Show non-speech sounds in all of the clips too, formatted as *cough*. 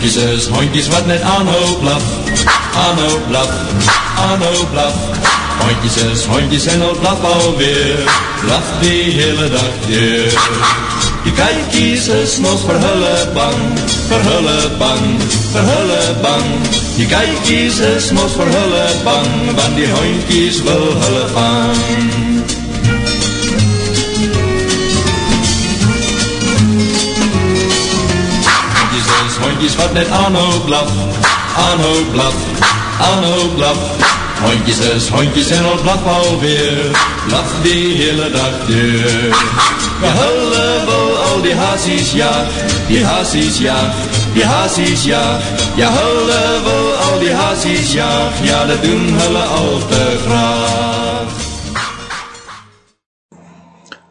Hondjes is hondjes wat net aanhou blaf, aanhou blaf, aanhou blaf. Hondjes is hondjes en al blaf alweer, blaf die hele dag deur. Die kijkies is mos vir hulle bang, vir hulle bang, vir hulle bang. Die kijkies is mos vir hulle bang, want die hondjies wil hulle vang. Hondjes wat net aanhou blaf, aanhou blaf, aanhou blaf. Hondjes is hondjes en al blaf alweer, blaf die hele dag deur. Ja, hulle wil al die haasies jaag, die haasies jaag, die haasies jaag. Ja, hulle wil al die haasies jaag, ja, dat doen hulle al te graag.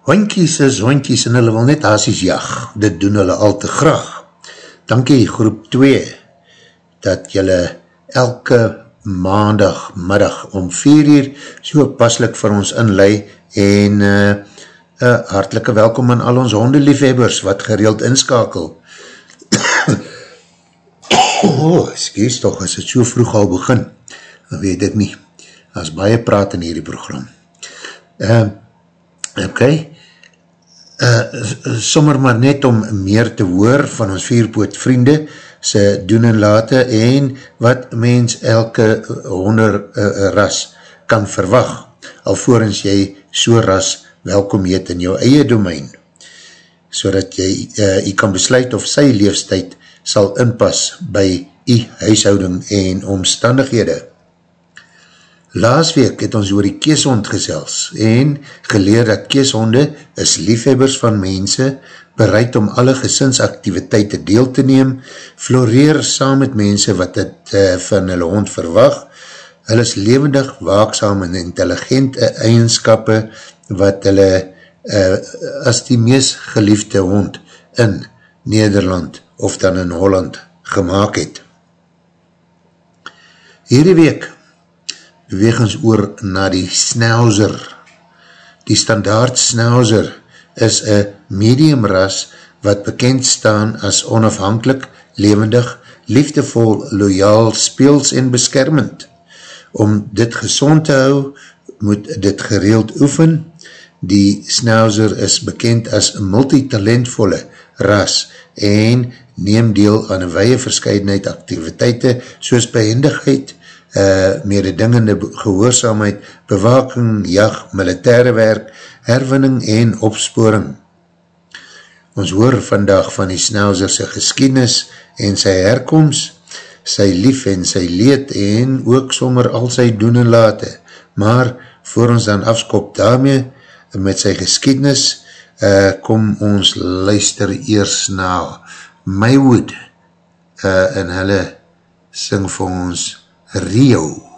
Hondjies is hondjies en hulle wil net haasies jaag, dit doen hulle al te graag dankie groep 2 dat jylle elke maandag middag om 4 uur so paslik vir ons inlei en uh, uh, hartelike welkom aan al ons hondeliefhebbers wat gereeld inskakel. *coughs* Oh, excuse toch as het so vroeg al begin. Dan weet ek nie. As baie praat in hierdie program. Uh, ok uh, sommer maar net om meer te hoor van ons vierpoot vriende, sy doen en late en wat mens elke honder uh, ras kan verwag, alvorens jy so ras welkom heet in jou eie domein, so dat jy, uh, jy kan besluit of sy leefstijd sal inpas by jy huishouding en omstandighede. Laas week het ons oor die keeshond gesels en geleer dat keeshonde is liefhebbers van mense, bereid om alle gesinsaktiviteite deel te neem, floreer saam met mense wat het uh, van hulle hond verwag, hulle is levendig, waaksam en intelligente eigenskappe wat hulle uh, as die meest geliefde hond in Nederland of dan in Holland gemaakt het. Hierdie week beweeg ons oor na die Schnauzer. Die standaard Schnauzer is een medium ras wat bekend staan as onafhankelijk, levendig, liefdevol, loyaal, speels en beskermend. Om dit gezond te hou, moet dit gereeld oefen. Die Schnauzer is bekend as multitalentvolle ras en neem deel aan een weie verscheidenheid activiteite soos behendigheid, uh, mededingende gehoorzaamheid, bewaking, jag, militaire werk, herwinning en opsporing. Ons hoor vandag van die snelzerse geskiednis en sy herkomst, sy lief en sy leed en ook sommer al sy doen en late. Maar voor ons dan afskop daarmee met sy geskiednis, uh, kom ons luister eers na Maywood uh, en hulle sing vir ons Rio.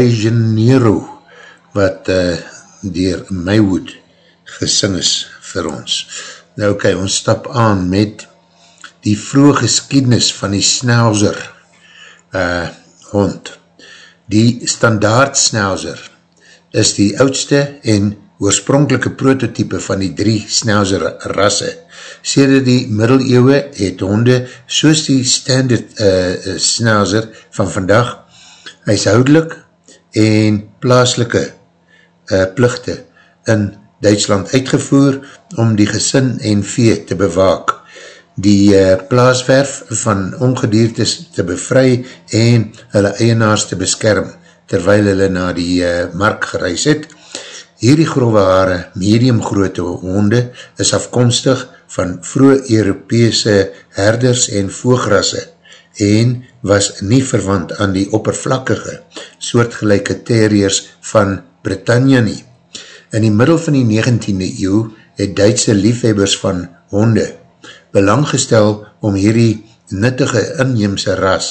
De Janeiro, wat uh, dier Maywood gesing is vir ons. Nou ok, ons stap aan met die vroege geskiednis van die snelzer uh, hond. Die standaard snelzer is die oudste en oorspronkelike prototype van die drie snelzer rasse. Sede die middeleeuwe het honde soos die standaard uh, snelzer van vandag huishoudelik en plaaslike uh, plichte in Duitsland uitgevoer om die gesin en vee te bewaak, die uh, plaaswerf van ongediertes te bevry en hulle eienaars te beskerm, terwyl hulle na die uh, mark gereis het. Hierdie grove haare, medium grote honde, is afkomstig van vroeg Europese herders en voegrasse en was nie verwant aan die oppervlakkige soortgelijke terriers van Britannia nie. In die middel van die 19e eeuw het Duitse liefhebbers van honde belang gestel om hierdie nuttige inheemse ras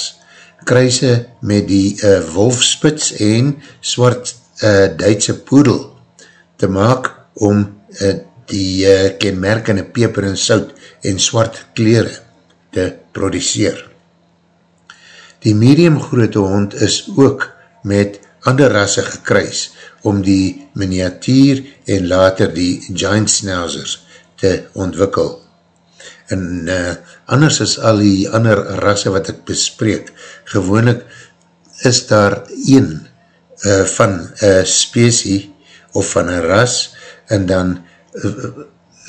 kruise met die uh, wolfspits en swart uh, Duitse poedel te maak om uh, die uh, kenmerkende peper en sout en swart kleren te produceer. Die medium grote hond is ook met ander rasse gekruis om die miniatuur en later die giant schnauzers te ontwikkel. En uh, anders is al die ander rasse wat ek bespreek, gewoonlik is daar een uh, van een spesie of van een ras en dan uh,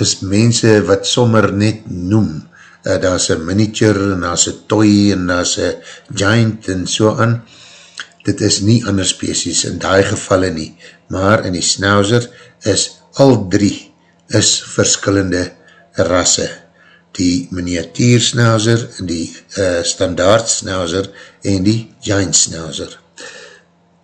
is mense wat sommer net noem, uh, daar is een miniature en daar is een toy en daar is een giant en so aan, dit is nie ander species in die gevalle nie, maar in die snauzer is al drie is verskillende rasse. Die miniatuur snauzer, die uh, standaard snauzer en die giant snauzer.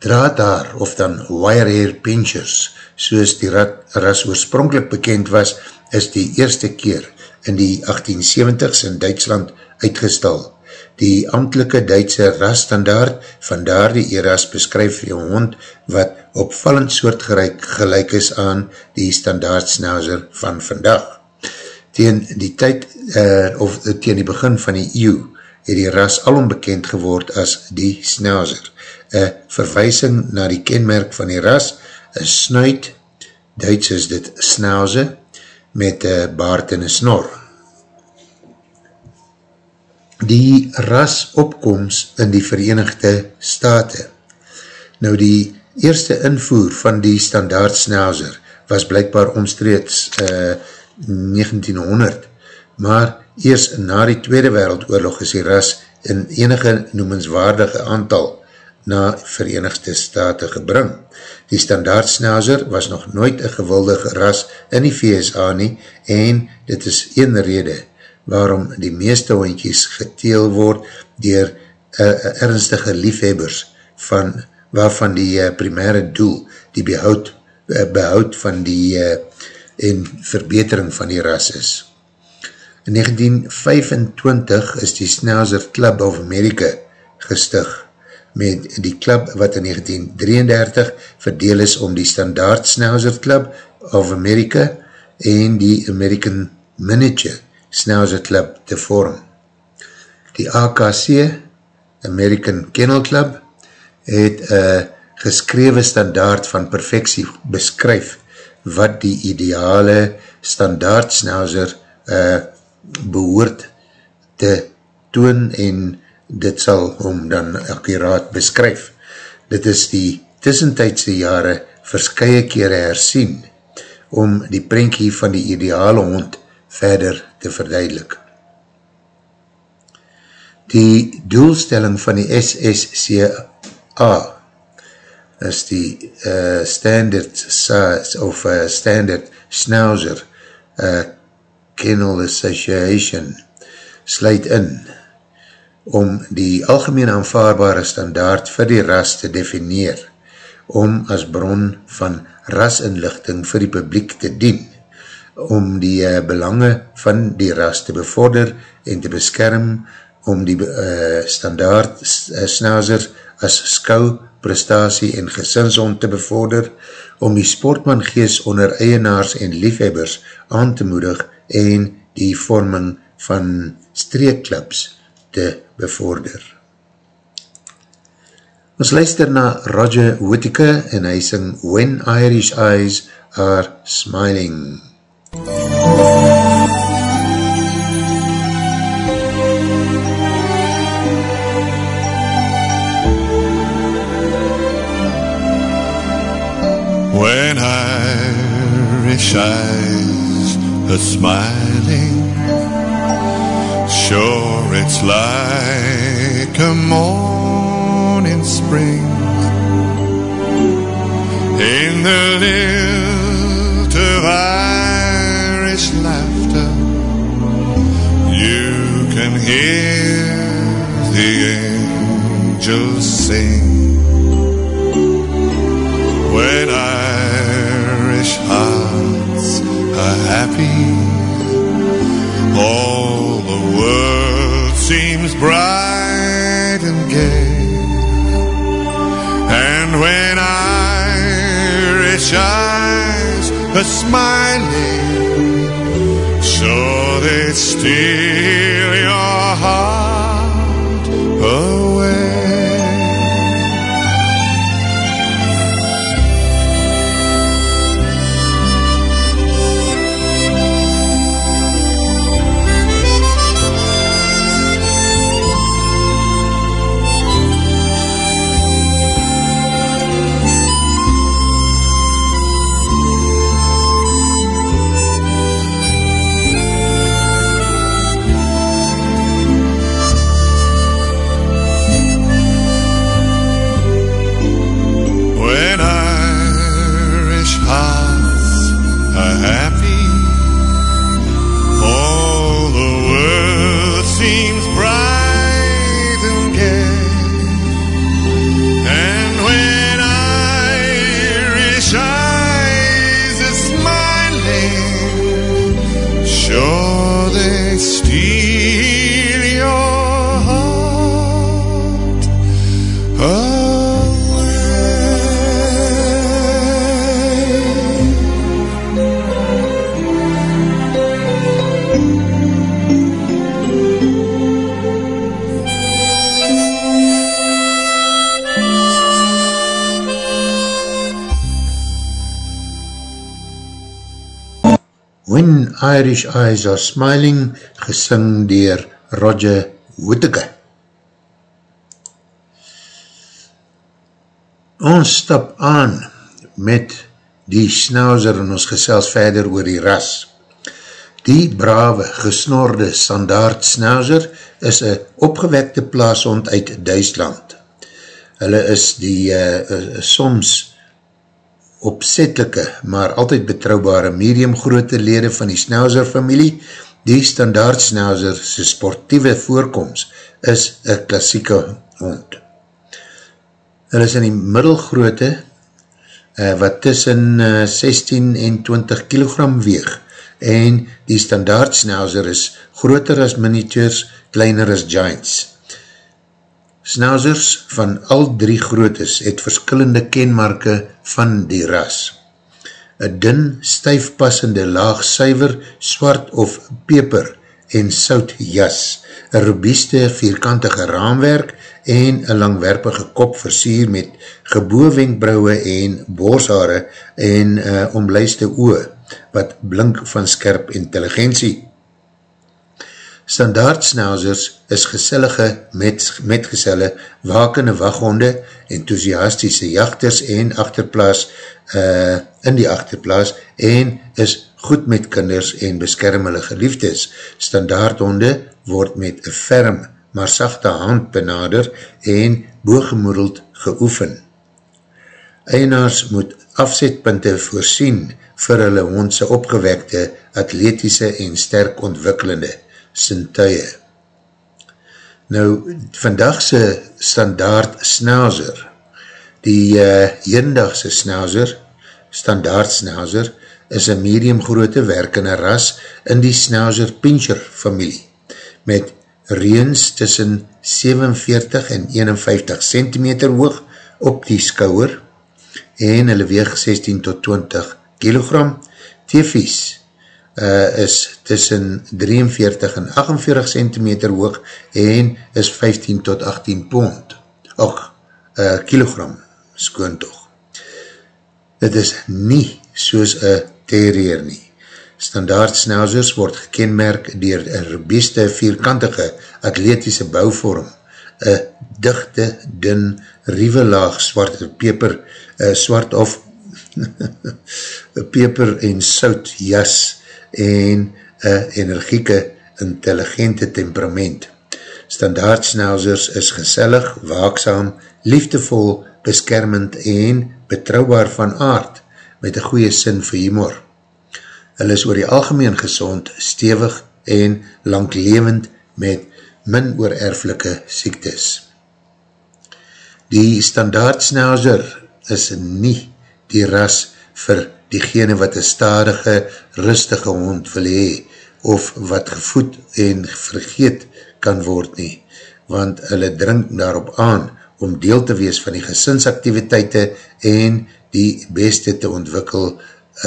Draadaar of dan wirehair pinchers, soos die ras oorspronkelijk bekend was, is die eerste keer in die 1870s in Duitsland uitgestal die amtelike Duitse rasstandaard van daar die eras beskryf jou hond wat opvallend soortgereik gelijk is aan die standaard snauzer van vandag. Tegen die tyd, uh, of tegen die begin van die eeuw, het die ras alom bekend geword as die snauzer. Een verwijsing na die kenmerk van die ras, een snuit, Duits is dit snauze, met een baard en een snor die rasopkomst in die Verenigde Staten. Nou die eerste invoer van die standaard snauzer was blijkbaar omstreeds uh, eh, 1900, maar eers na die Tweede Wereldoorlog is die ras in enige noemenswaardige aantal na Verenigde Staten gebring. Die standaard snauzer was nog nooit een gewildige ras in die VSA nie en dit is een rede waarom die meeste hondjies geteel word dier uh, ernstige liefhebbers van, waarvan die uh, primaire doel die behoud, uh, behoud van die uh, en verbetering van die ras is. In 1925 is die Snauzer Club of America gestig met die club wat in 1933 verdeel is om die standaard Snauzer Club of America en die American Miniature Schnauzer Club te vorm. Die AKC, American Kennel Club, het een geskrewe standaard van perfectie beskryf wat die ideale standaard Schnauzer uh, behoort te toon en dit sal hom dan akkuraat beskryf. Dit is die tussentijdse jare verskye kere hersien om die prentjie van die ideale hond verder te verduidelik. Die doelstelling van die SSCA is die uh, standard size of uh, standard schnauzer uh, kennel association sluit in om die algemeen aanvaarbare standaard vir die ras te definieer om as bron van rasinlichting vir die publiek te dien om die uh, belange van die ras te bevorder en te beskerm om die uh, standaard uh, snazer as skou prestatie en gesinshond te bevorder, om die sportmangees onder eienaars en liefhebbers aan te moedig en die vorming van streekclubs te bevorder. Ons luister na Roger Whittaker en hy sing When Irish Eyes Are Smiling. When Irish eyes are smiling Sure it's like a morning spring. In the lilt of Irish laughter You can hear the angels sing. When Irish hearts are happy, eyes are smiling, so they steal Irish Eyes Are Smiling, gesing dier Roger Whittaker. Ons stap aan met die schnauzer en ons gesels verder oor die ras. Die brave, gesnorde standaard schnauzer is een opgewekte plaashond uit Duitsland. Hulle is die uh, uh, soms opzettelike, maar altyd betrouwbare mediumgroote lede van die Schnauzer familie, die standaard Schnauzer sy sportieve voorkomst is een klassieke hond. Hulle is in die middelgroote uh, wat tussen uh, 16 en 20 kilogram weeg en die standaard Schnauzer is groter as miniatures, kleiner as giants. Schnauzers van al drie grootes het verskillende kenmarke van die ras. Een dun, stuifpassende laag suiver, swart of peper en sout jas, een robuuste vierkantige raamwerk en een langwerpige kop versier met geboewenkbrauwe en borshaare en uh, omluiste oe, wat blink van skerp intelligentie. Standaard schnauzers is gesellige met, metgeselle, wakende waghonde, enthousiastische jachters en achterplaas uh, in die achterplaas en is goed met kinders en beskerm hulle geliefdes. Standaardhonde word met een ferm, maar sachte hand benader en booggemoedeld geoefen. Eienaars moet afzetpunte voorsien vir hulle hondse opgewekte, atletische en sterk ontwikkelende sintuie. Nou, vandagse standaard snauzer, die uh, heendagse snauzer, standaard snauzer, is een medium groote werkende ras in die snauzer pincher familie, met reens tussen 47 en 51 cm hoog, op die skouwer en hulle weeg 16 tot 20 kilogram. Teefies uh, is tussen 43 en 48 centimeter hoog en is 15 tot 18 pond. Och, uh, kilogram, skoon toch. Dit is nie soos een terrier nie. Standaard schnauzers word gekenmerk dier een robuuste vierkantige atletische bouwvorm, een dichte, dun, rievelaag zwarte peper, uh, swart of *laughs* peper en sout jas en een energieke, intelligente temperament. Standaard schnauzers is gesellig, waakzaam, liefdevol, beskermend en betrouwbaar van aard, met een goeie sin vir humor. Hulle is oor die algemeen gezond, stevig en langlevend met min oor erflike siektes. Die standaard schnauzer is nie die ras vir diegene wat een stadige, rustige hond wil hee, of wat gevoed en vergeet kan word nie, want hulle drink daarop aan om deel te wees van die gesinsaktiviteite en die beste te ontwikkel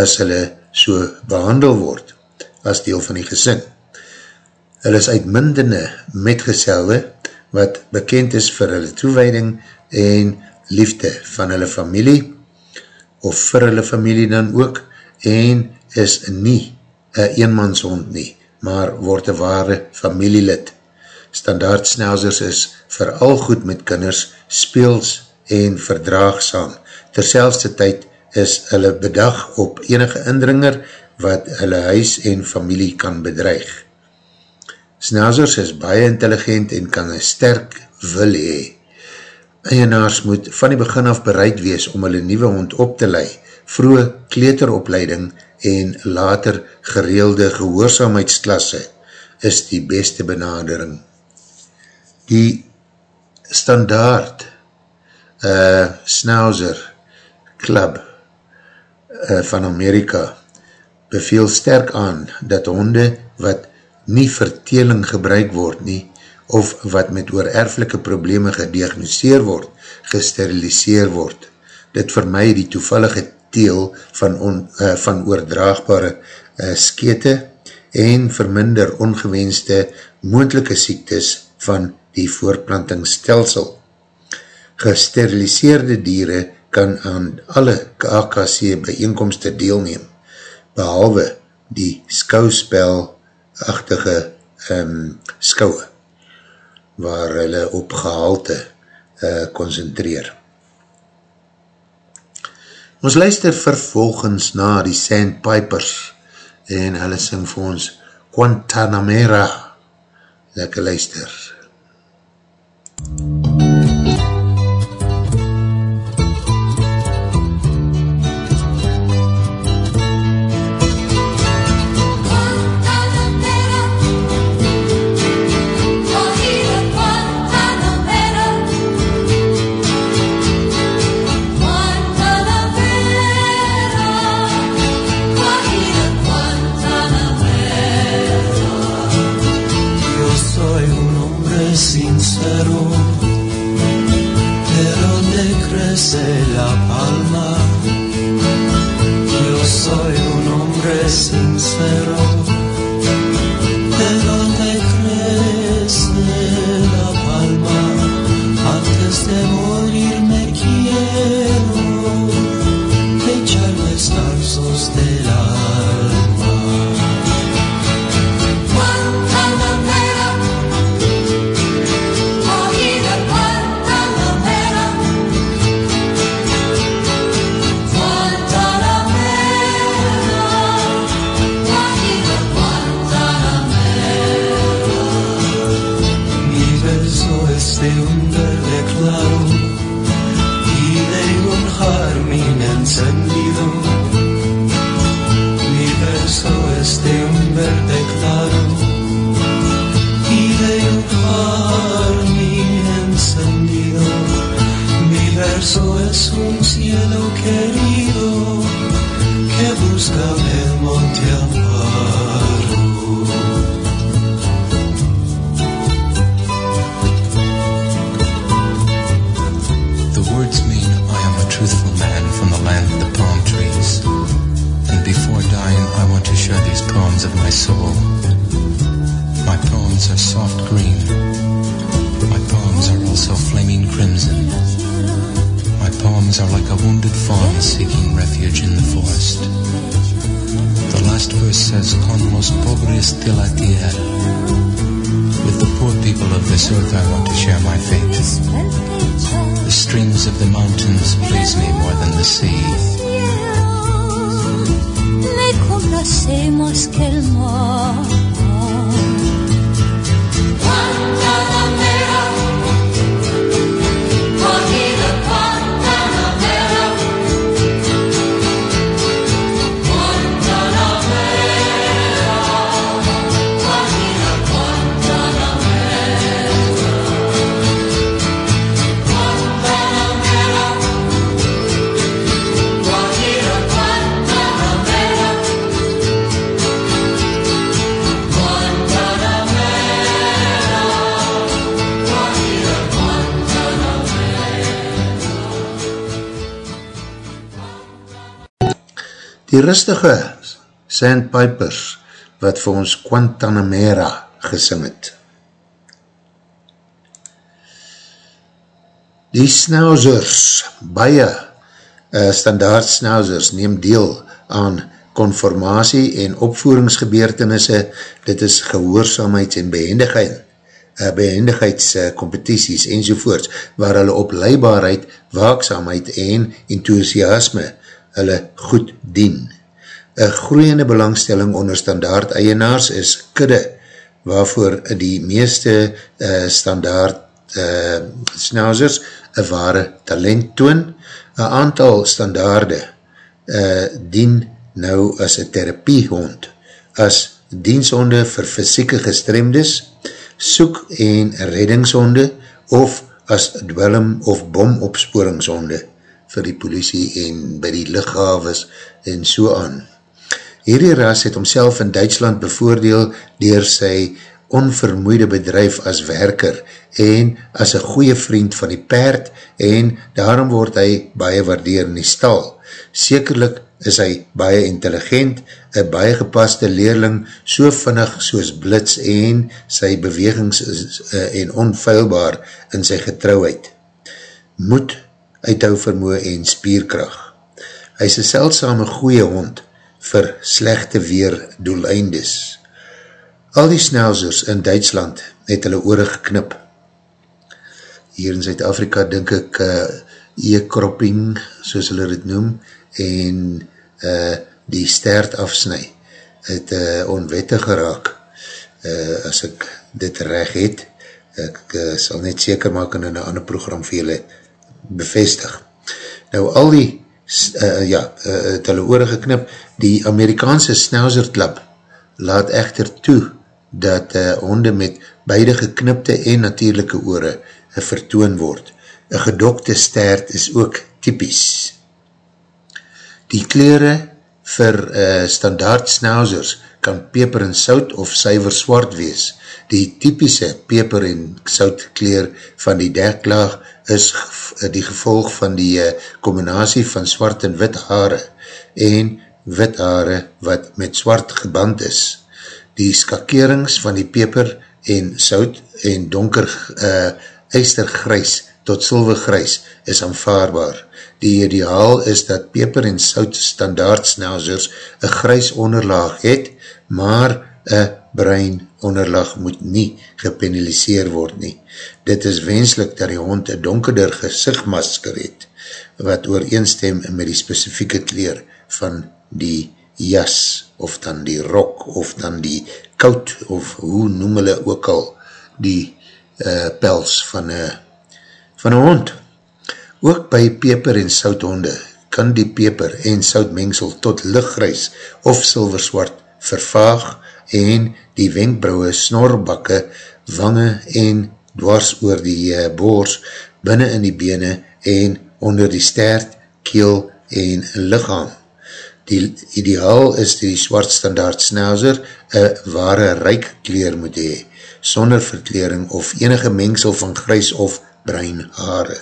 as hulle so behandel word as deel van die gesin. Hulle is uitmindende metgezelde wat bekend is vir hulle toewijding en liefde van hulle familie of vir hulle familie dan ook en is nie een eenmanshond nie, maar word een ware familielid. Standaard snelsers is vooral goed met kinders, speels en verdraagsaam. Terselfste tyd is hulle bedag op enige indringer wat hulle huis en familie kan bedreig. Snazers is baie intelligent en kan een sterk wil hee. Eienaars moet van die begin af bereid wees om hulle nieuwe hond op te lei, vroege kleteropleiding en later gereelde gehoorzaamheidsklasse is die beste benadering. Die standaard uh, Snauzer Club uh, van Amerika beveel sterk aan dat honde wat nie verteling gebruik word nie of wat met oererflike probleme gediagnoseer word, gesteriliseer word. Dit my die toevallige teel van, on, uh, van oordraagbare uh, skete en verminder ongewenste moendelike siektes van die voorplantingsstelsel. Gesteriliseerde dieren kan aan alle KKC bijeenkomste deelneem, behalwe die skouspel-achtige um, skouwe, waar hulle op gehalte uh, concentreer. Ons luister vervolgens na die Sandpipers en hulle sing vir ons Guantanamera. Lekker luister. MUZIEK desde la palma. Yo soy un hombre sincero. Die rustige Sandpipers wat vir ons Guantanamera gesing het. Die schnauzers, baie uh, standaard schnauzers neem deel aan conformatie en opvoeringsgebeurtenisse, dit is gehoorzaamheid en behendigheid, uh, behendigheidscompetities uh, enzovoorts, waar hulle op leibaarheid, waakzaamheid en enthousiasme hulle goed dien. Een groeiende belangstelling onder standaard eienaars is kudde, waarvoor die meeste uh, standaard uh, schnauzers een ware talent toon. Een aantal standaarde uh, dien nou as een therapiehond, as dienshonde vir fysieke gestremdes, soek en reddingshonde, of as dwellum of bomopsporingshonde vir die politie en by die lichaves en so aan. Hierdie ras het homself in Duitsland bevoordeel dier sy onvermoeide bedrijf as werker en as een goeie vriend van die perd en daarom word hy baie waardeer in die stal. Sekerlik is hy baie intelligent, een baie gepaste leerling, so vinnig soos blits en sy bewegings is, uh, en onfeilbaar in sy getrouheid. Moed uithou vermoe en spierkracht. Hy is een seldsame goeie hond vir slechte weer doeleindes. Al die snelzers in Duitsland het hulle oore geknip. Hier in Zuid-Afrika denk ek uh, e-kropping, soos hulle dit noem, en uh, die stert afsnij het uh, onwettig geraak. Uh, as ek dit reg het, ek uh, sal net seker maak in een ander program vir julle bevestig. Nou al die, uh, ja, uh, het hulle oore geknip, die Amerikaanse Snauzer Club laat echter toe dat uh, honde met beide geknipte en natuurlijke oore uh, vertoon word. Een gedokte stert is ook typisch. Die kleren vir uh, standaard Snauzers kan peper en sout of syver swart wees. Die typische peper en sout kleer van die deklaag is die gevolg van die combinatie van swart en wit haare en wit haare wat met swart geband is. Die skakerings van die peper en sout en donker uh, eistergrys tot silvergrys is aanvaarbaar. Die ideaal is dat peper en sout standaard snelzers een grys onderlaag het, maar een brein onderlag moet nie gepenaliseer word nie. Dit is wenslik dat die hond een donkerder gezichtmasker het, wat ooreenstem met die specifieke kleer van die jas, of dan die rok, of dan die koud, of hoe noem hulle ook al die uh, pels van een van hond. Ook by peper en southonde kan die peper en soutmengsel tot lichtgrys of silverswart vervaag en die wenkbrauwe, snorbakke, wange en dwars oor die uh, boors, binnen in die bene en onder die stert, keel en lichaam. Die ideaal is die swart standaard snauzer een ware ryk kleer moet hee, sonder verklering of enige mengsel van grys of bruin haare.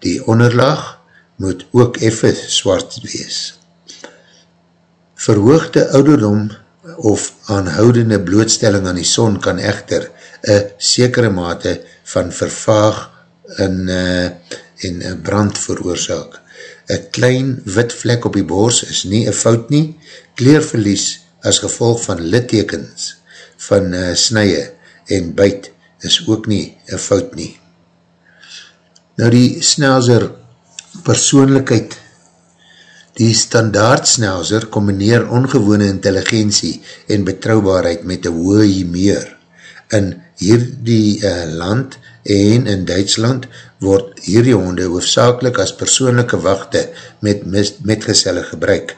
Die onderlaag moet ook effe swart wees. Verhoogde ouderdom of aanhoudende blootstelling aan die son kan echter een sekere mate van vervaag en, uh, en brand veroorzaak. Een klein wit vlek op die boors is nie een fout nie, kleerverlies as gevolg van littekens van uh, snye en buit is ook nie een fout nie. Nou die snelzer persoonlijkheid Die standaardsnelzer combineer ongewone intelligentie en betrouwbaarheid met een hoë humeur. In hierdie uh, land en in Duitsland word hierdie honde hoofdzakelik as persoonlijke wachte met metgezelle gebruik.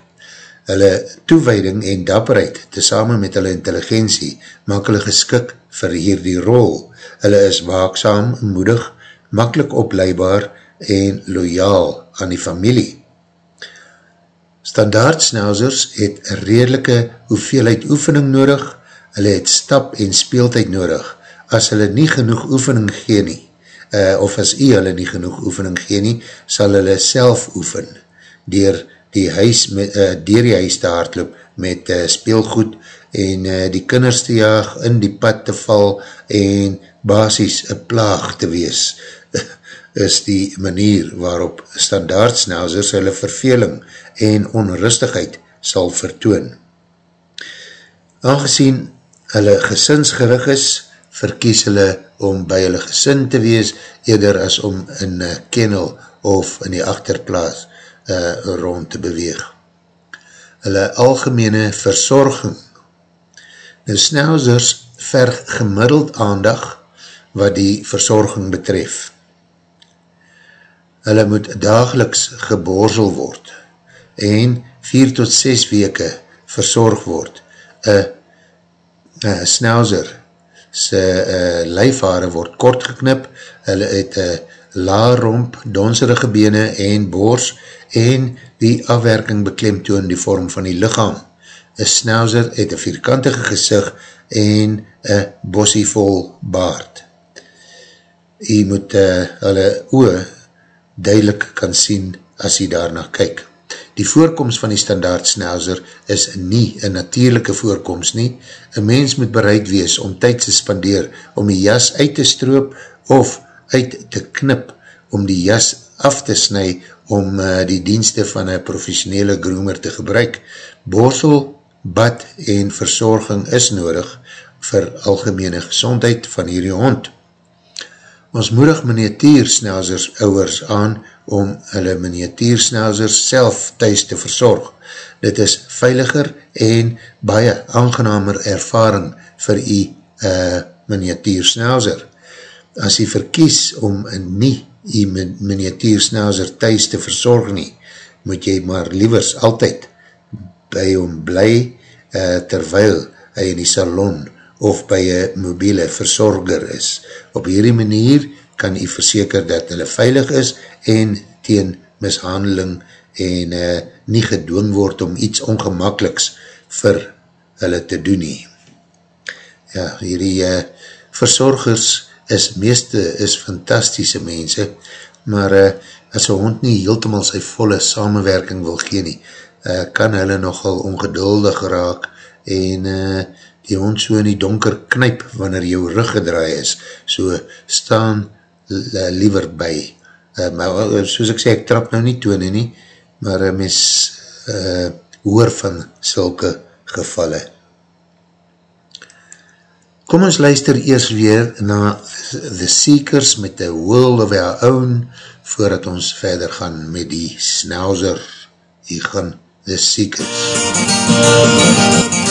Hulle toewijding en dapperheid, tezamen met hulle intelligentie, maak hulle geskik vir hierdie rol. Hulle is waakzaam, moedig, makkelijk opleibaar en loyaal aan die familie. Standaardsnelsers het een redelike hoeveelheid oefening nodig, hulle het stap en speeltijd nodig. As hulle nie genoeg oefening gee nie, uh, of as jy hulle nie genoeg oefening gee nie, sal hulle self oefen, dier die huis, met, uh, dier die huis te hardloop met uh, speelgoed en uh, die kinders te jaag, in die pad te val en basis een plaag te wees is die manier waarop standaardsnelsers hulle verveling en onrustigheid sal vertoon. Aangezien hulle gesinsgerig is, verkies hulle om by hulle gesin te wees, eerder as om in kennel of in die achterplaas uh, rond te beweeg. Hulle algemene verzorging. Nou snelsers verg gemiddeld aandag wat die verzorging betref. Hulle moet dageliks geborsel word en 4 tot 6 weke verzorg word. Een snelzer sy uh, lijfhaare word kort geknip, hulle het een la romp, donserige bene en boors en die afwerking beklem toon die vorm van die lichaam. Een snelzer het een vierkantige gezicht en een bossie vol baard. Jy moet uh, hulle oe duidelik kan sien as jy daarna kyk. Die voorkomst van die standaard snelzer is nie een natuurlijke voorkomst nie. Een mens moet bereid wees om tyd te spandeer om die jas uit te stroop of uit te knip om die jas af te snu om uh, die dienste van een professionele groomer te gebruik. Borsel, bad en verzorging is nodig vir algemene gezondheid van hierdie hond. Ons moedig miniatuursnelsers ouwers aan om hulle miniatuursnelsers self thuis te verzorg. Dit is veiliger en baie aangenamer ervaring vir die uh, miniatuursnelser. As jy verkies om nie die miniatuursnelser thuis te verzorg nie, moet jy maar liewers altyd by hom bly uh, terwyl hy in die salon of by een mobiele verzorger is. Op hierdie manier kan jy verseker dat hulle veilig is en teen mishandeling en uh, nie gedoen word om iets ongemakkeliks vir hulle te doen nie. Ja, hierdie uh, verzorgers is meeste is fantastische mense, maar uh, as een hond nie heeltemal sy volle samenwerking wil gee nie, uh, kan hulle nogal ongeduldig raak en uh, die hond so in die donker knyp wanneer jou rug gedraai is, so staan liever by. Uh, maar uh, soos ek sê, ek trap nou nie tone nie, maar uh, mens uh, hoor van sulke gevalle. Kom ons luister eers weer na The Seekers met The World of Our Own, voordat ons verder gaan met die Snauzer. Hier gaan The Seekers. MUZIEK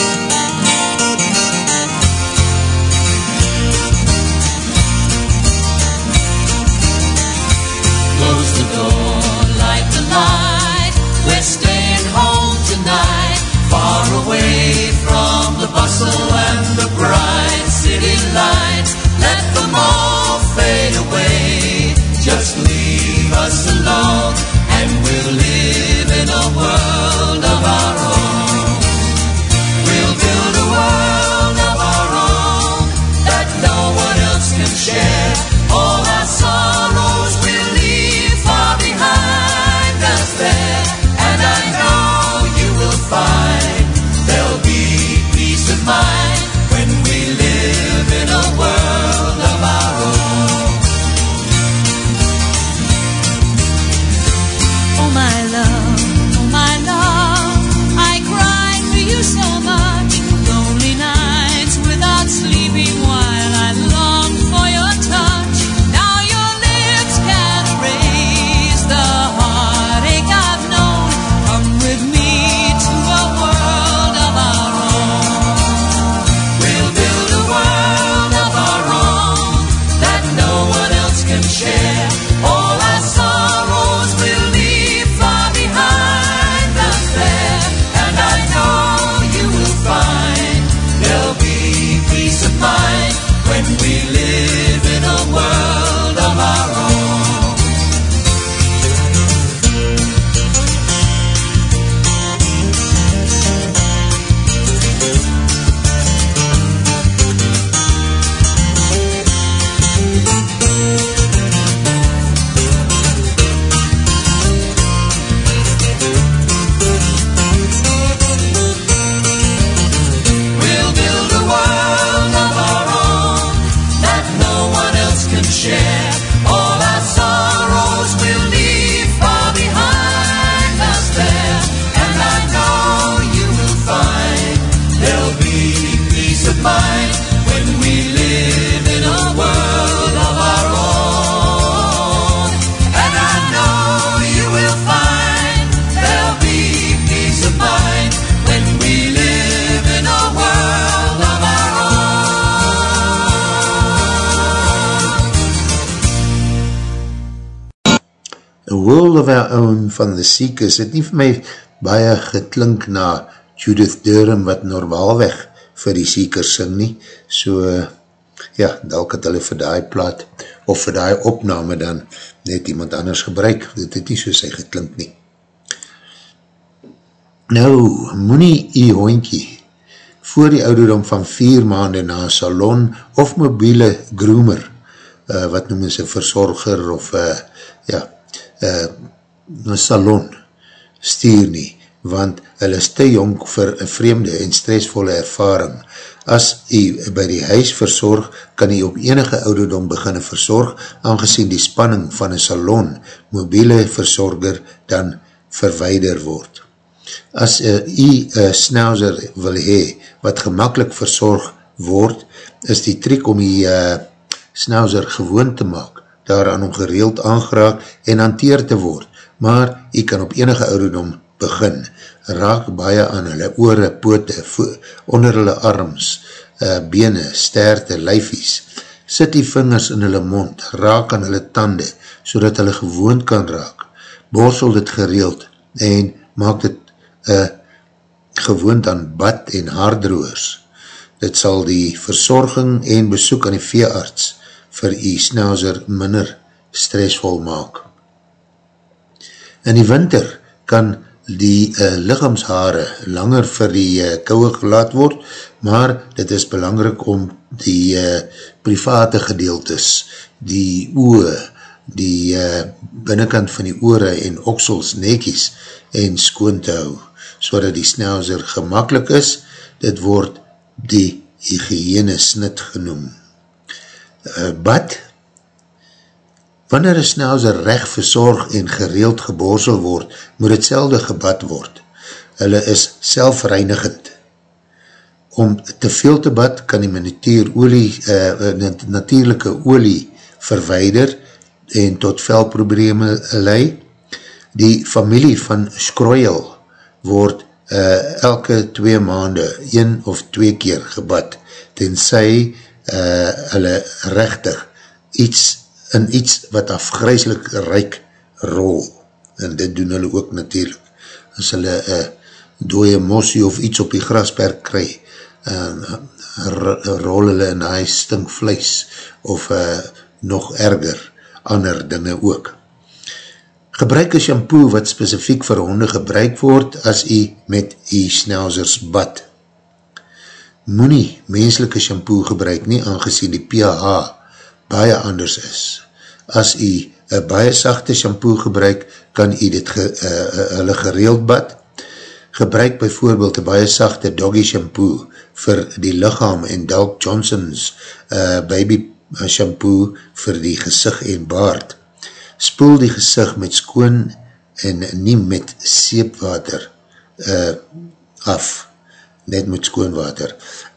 Of Our Own van The Seekers, het nie vir my baie geklink na Judith Durham wat normaalweg vir die Seekers sing nie, so ja, dalk het hulle vir die plaat of vir die opname dan net iemand anders gebruik, dit het nie so sy geklink nie. Nou, Moenie die hoentjie, voor die ouderdom van vier maanden na salon of mobiele groomer, uh, wat noem ons een verzorger of uh, ja, uh, salon stuur nie, want hulle is te jong vir een vreemde en stressvolle ervaring. As jy by die huis verzorg, kan jy op enige ouderdom beginne verzorg, aangezien die spanning van een salon, mobiele verzorger, dan verweider word. As jy een snauzer wil hee, wat gemakkelijk verzorg word, is die trick om die uh, snauzer gewoon te maak, daaraan om gereeld aangeraak en hanteer te word, maar jy kan op enige ouderdom begin, raak baie aan hulle oore, poote, onder hulle arms, uh, bene, sterte, lyfies, sit die vingers in hulle mond, raak aan hulle tande, so dat hulle gewoon kan raak, borsel dit gereeld en maak dit uh, gewoond aan bad en haardroers. Dit sal die verzorging en besoek aan die veearts vir die snauzer minder stressvol maak. In die winter kan die uh, lichaamshare langer vir die uh, kouwe gelaat word, maar dit is belangrik om die uh, private gedeeltes, die oe, die uh, binnenkant van die oore en oksels nekies en skoon te hou, so dat die snauzer gemakkelijk is, dit word die hygiëne snit genoem. Uh, bad, Wanneer een snauzer recht verzorg en gereeld geborsel word, moet het selde gebad word. Hulle is selfreinigend. Om te veel te bad kan die natuur olie, uh, natuurlijke olie verweider en tot velprobleme lei. Die familie van skroeil word uh, elke twee maande een of twee keer gebad, tenzij uh, hulle rechtig iets in iets wat afgryslik ryk rol, en dit doen hulle ook natuurlijk, as hulle uh, dooie mosie of iets op die grasperk kry, uh, rol hulle in die stink vlees, of uh, nog erger, ander dinge ook. Gebruik een shampoo wat specifiek vir honde gebruik word, as jy met jy snelzers bad. Moe nie menselike shampoo gebruik nie, aangezien die pH baie anders is. As jy een baie sachte shampoo gebruik, kan jy dit ge, uh, uh, hulle gereeld bad. Gebruik bijvoorbeeld een baie sachte doggy shampoo vir die lichaam en Dalk Johnson's uh, baby shampoo vir die gezicht en baard. Spoel die gezicht met skoon en nie met seepwater uh, af, net met skoonwater.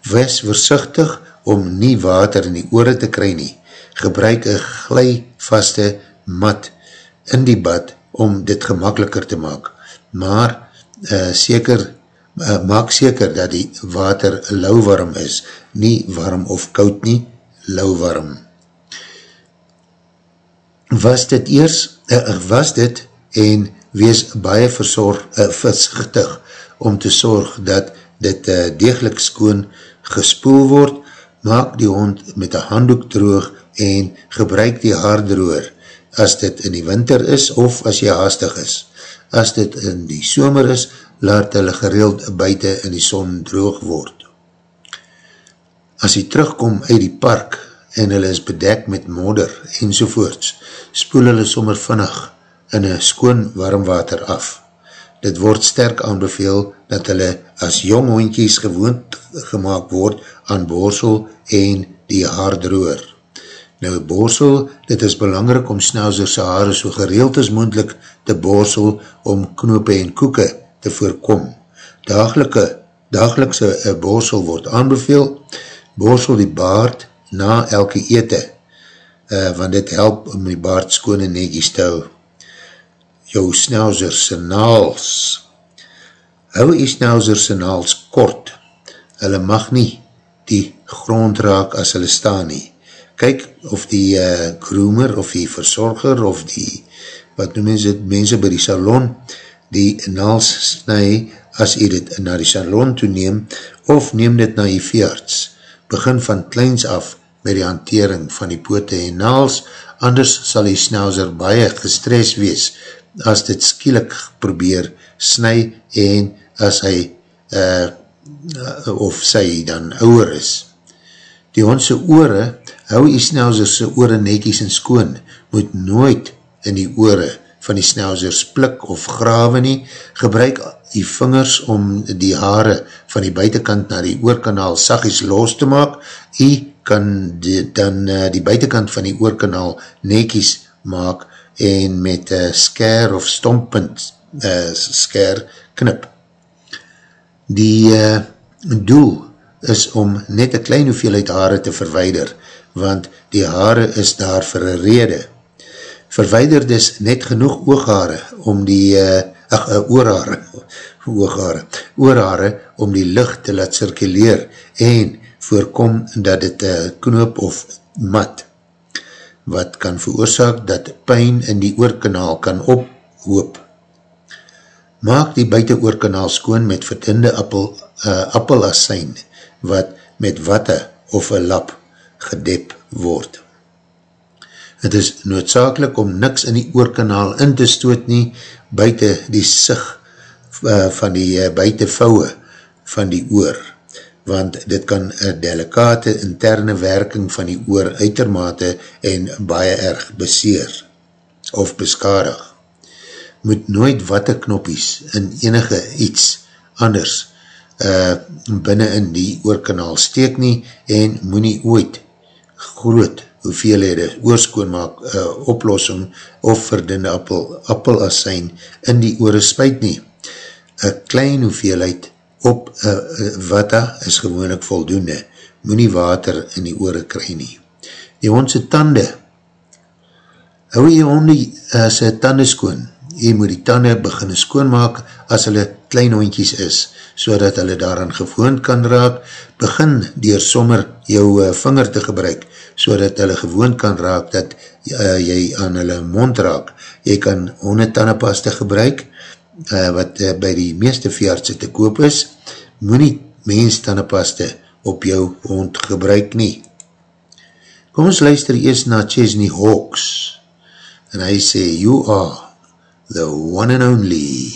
Wees versichtig om nie water in die oore te kry nie gebruik een glijvaste mat in die bad om dit gemakkeliker te maak. Maar uh, seker, uh, maak seker dat die water lauwwarm is, nie warm of koud nie, lauwwarm. Was dit eers, uh, was dit en wees baie verzorg, uh, versichtig om te sorg dat dit uh, degelijk skoon gespoel word, maak die hond met een handdoek droog en gebruik die haardroer as dit in die winter is of as jy haastig is. As dit in die somer is, laat hulle gereeld buiten in die son droog word. As jy terugkom uit die park en hulle is bedek met modder enzovoorts, spoel hulle sommer vinnig in een skoon warmwater af. Dit word sterk aanbeveel dat hulle as jong hondjies gewoond gemaakt word aan borsel en die haardroer. Nou borsel, dit is belangrik om snelzerse haare so gereeld as moendlik te borsel om knope en koeke te voorkom. Dagelike, dagelikse eh, borsel word aanbeveel, borsel die baard na elke ete, uh, want dit help om die baard skoon en negies te hou. Jou snelzerse naals, hou die snelzerse naals kort, hulle mag nie die grond raak as hulle staan nie kyk of die uh, groomer of die verzorger of die wat noem mense, mense by die salon, die naals snij, as jy dit na die salon toeneem, of neem dit na die veearts. Begin van kleins af met die hantering van die poote en naals, anders sal die snelzer baie gestres wees, as dit skielik probeer sny en as hy uh, of sy dan ouwer is. Die hondse oore, hou die snelzerse oore netjies en skoon, moet nooit in die oore van die snelzers plik of grawe nie, gebruik die vingers om die haare van die buitenkant na die oorkanaal sagies los te maak, jy kan die, dan uh, die buitenkant van die oorkanaal netjies maak en met uh, sker of stompend uh, sker knip. Die uh, doel is om net een klein hoeveelheid haare te verweider, want die haare is daar vir een rede. Verweider dus net genoeg ooghaare om die, uh, ach, uh, oorhaare, ooghaare, oorhaare om die licht te laat circuleer en voorkom dat het uh, knoop of mat wat kan veroorzaak dat pijn in die oorkanaal kan ophoop. Maak die buiten oorkanaal skoon met verdinde appel, uh, appelassijn wat met watte of een lap gedep word. Het is noodzakelik om niks in die oorkanaal in te stoot nie buiten die sig uh, van die uh, buitenvouwe van die oor want dit kan een delikate interne werking van die oor uitermate en baie erg beseer of beskadig. Moet nooit watte knoppies in enige iets anders uh, binnen in die oorkanaal steek nie en moet nie ooit groot hoeveelhede oorskoonmaak uh, oplossing of verdinde appel, appelassijn in die oore spuit nie. Een klein hoeveelheid op uh, uh, watta is gewoonlik voldoende, moet nie water in die oore kry nie. Die hondse tande, hou honde as uh, tande skoon, jy moet die tande beginne skoonmaak as hulle klein hondjies is, so dat hulle daaraan gewoond kan raak, begin dier sommer jou uh, vinger te gebruik, so dat hulle gewoond kan raak, dat uh, jy aan hulle mond raak. Jy kan honde tandepaste gebruik, uh, wat uh, by die meeste veeartse te koop is, moet nie mens tandepaste op jou hond gebruik nie. Kom ons luister eers na Chesney Hawks en hy sê, you are the one and only.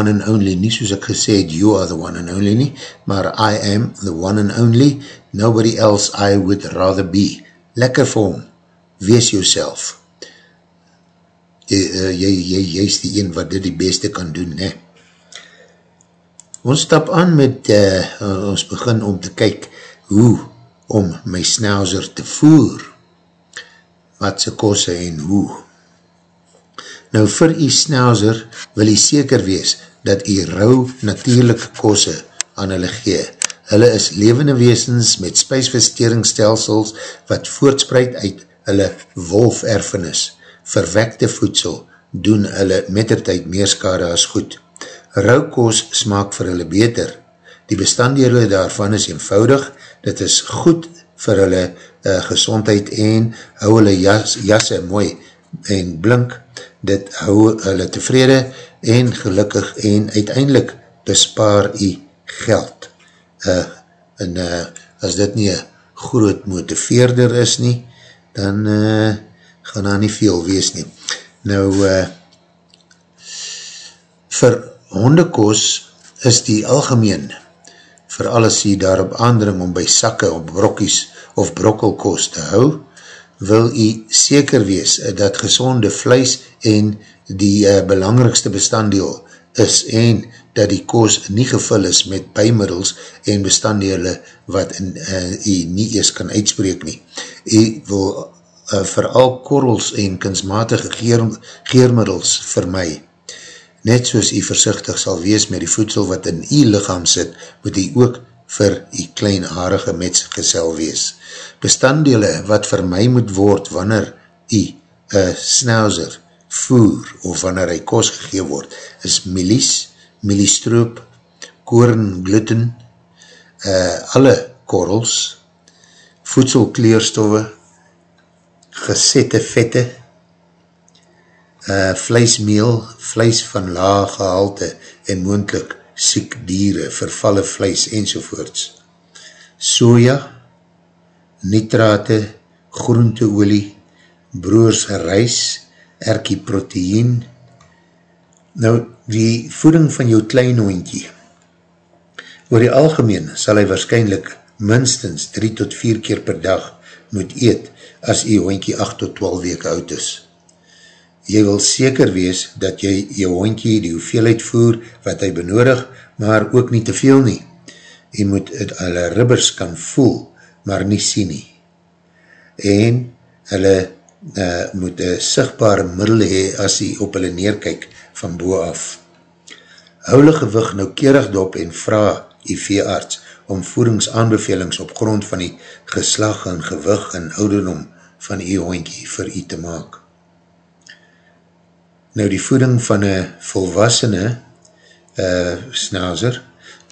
One and only, nie soos ek gesê het, you are the one and only nie, maar I am the one and only, nobody else I would rather be. Lekker vir hom, wees yourself. Jy, uh, jy, jy, jy is die een wat dit die beste kan doen, ne? Ons stap aan met, uh, ons begin om te kyk hoe om my snauzer te voer. Wat se kosse en hoe. Nou vir die snauzer wil jy seker wees dat jy rou natuurlijke kosse aan hulle gee. Hulle is levende weesens met spijsversteringstelsels wat voortspreid uit hulle wolferfenis. Verwekte voedsel doen hulle mettertijd meer skade as goed. Rauwkoos smaak vir hulle beter. Die bestanddele daarvan is eenvoudig, dit is goed vir hulle uh, gezondheid en hou hulle jas, jasse mooi en blink, dit hou hulle tevrede en gelukkig en uiteindelik bespaar jy geld. Uh, en uh, as dit nie een groot motiveerder is nie, dan uh, gaan daar nie veel wees nie. Nou, uh, vir hondekoos is die algemeen, vir alles die daarop aandring om by sakke op brokkies of brokkelkoos te hou, wil jy seker wees dat gezonde vlees en die uh, belangrikste bestanddeel is en dat die koos nie gevul is met bijmiddels en bestanddele wat jy uh, nie ees kan uitspreek nie. Jy wil uh, vooral korrels en kunstmatige geer, geermiddels vir my. Net soos jy versichtig sal wees met die voedsel wat in jy lichaam sit, moet jy ook vir jy kleinharige metsgesel wees. Bestanddele wat vir my moet word wanneer jy een snauzer voer of wanneer hy kos gegeen word, is milies, miliestroop, koren, gluten, uh, alle korrels, voedselkleerstoffe, gesette vette, uh, vleismeel, vleis van laag gehalte en moendlik siek dieren, vervalle vleis enzovoorts. Soja, nitrate, groenteolie, broers reis, erkie proteïen. Nou, die voeding van jou klein hondje, oor die algemeen sal hy waarschijnlijk minstens 3 tot 4 keer per dag moet eet as die hondje 8 tot 12 weke oud is. Jy wil seker wees dat jy jou hondje die hoeveelheid voer wat hy benodig, maar ook nie te veel nie. Jy moet het hulle ribbers kan voel, maar nie sien nie. En hulle uh, moet een sigtbare middel hee as hy op hulle neerkyk van boe af. Hou hulle gewig noukeerig dop en vraag die veearts om voedingsaanbevelings op grond van die geslag en gewig en ouderdom van die hoentjie vir u te maak. Nou die voeding van een volwassene uh, snazer,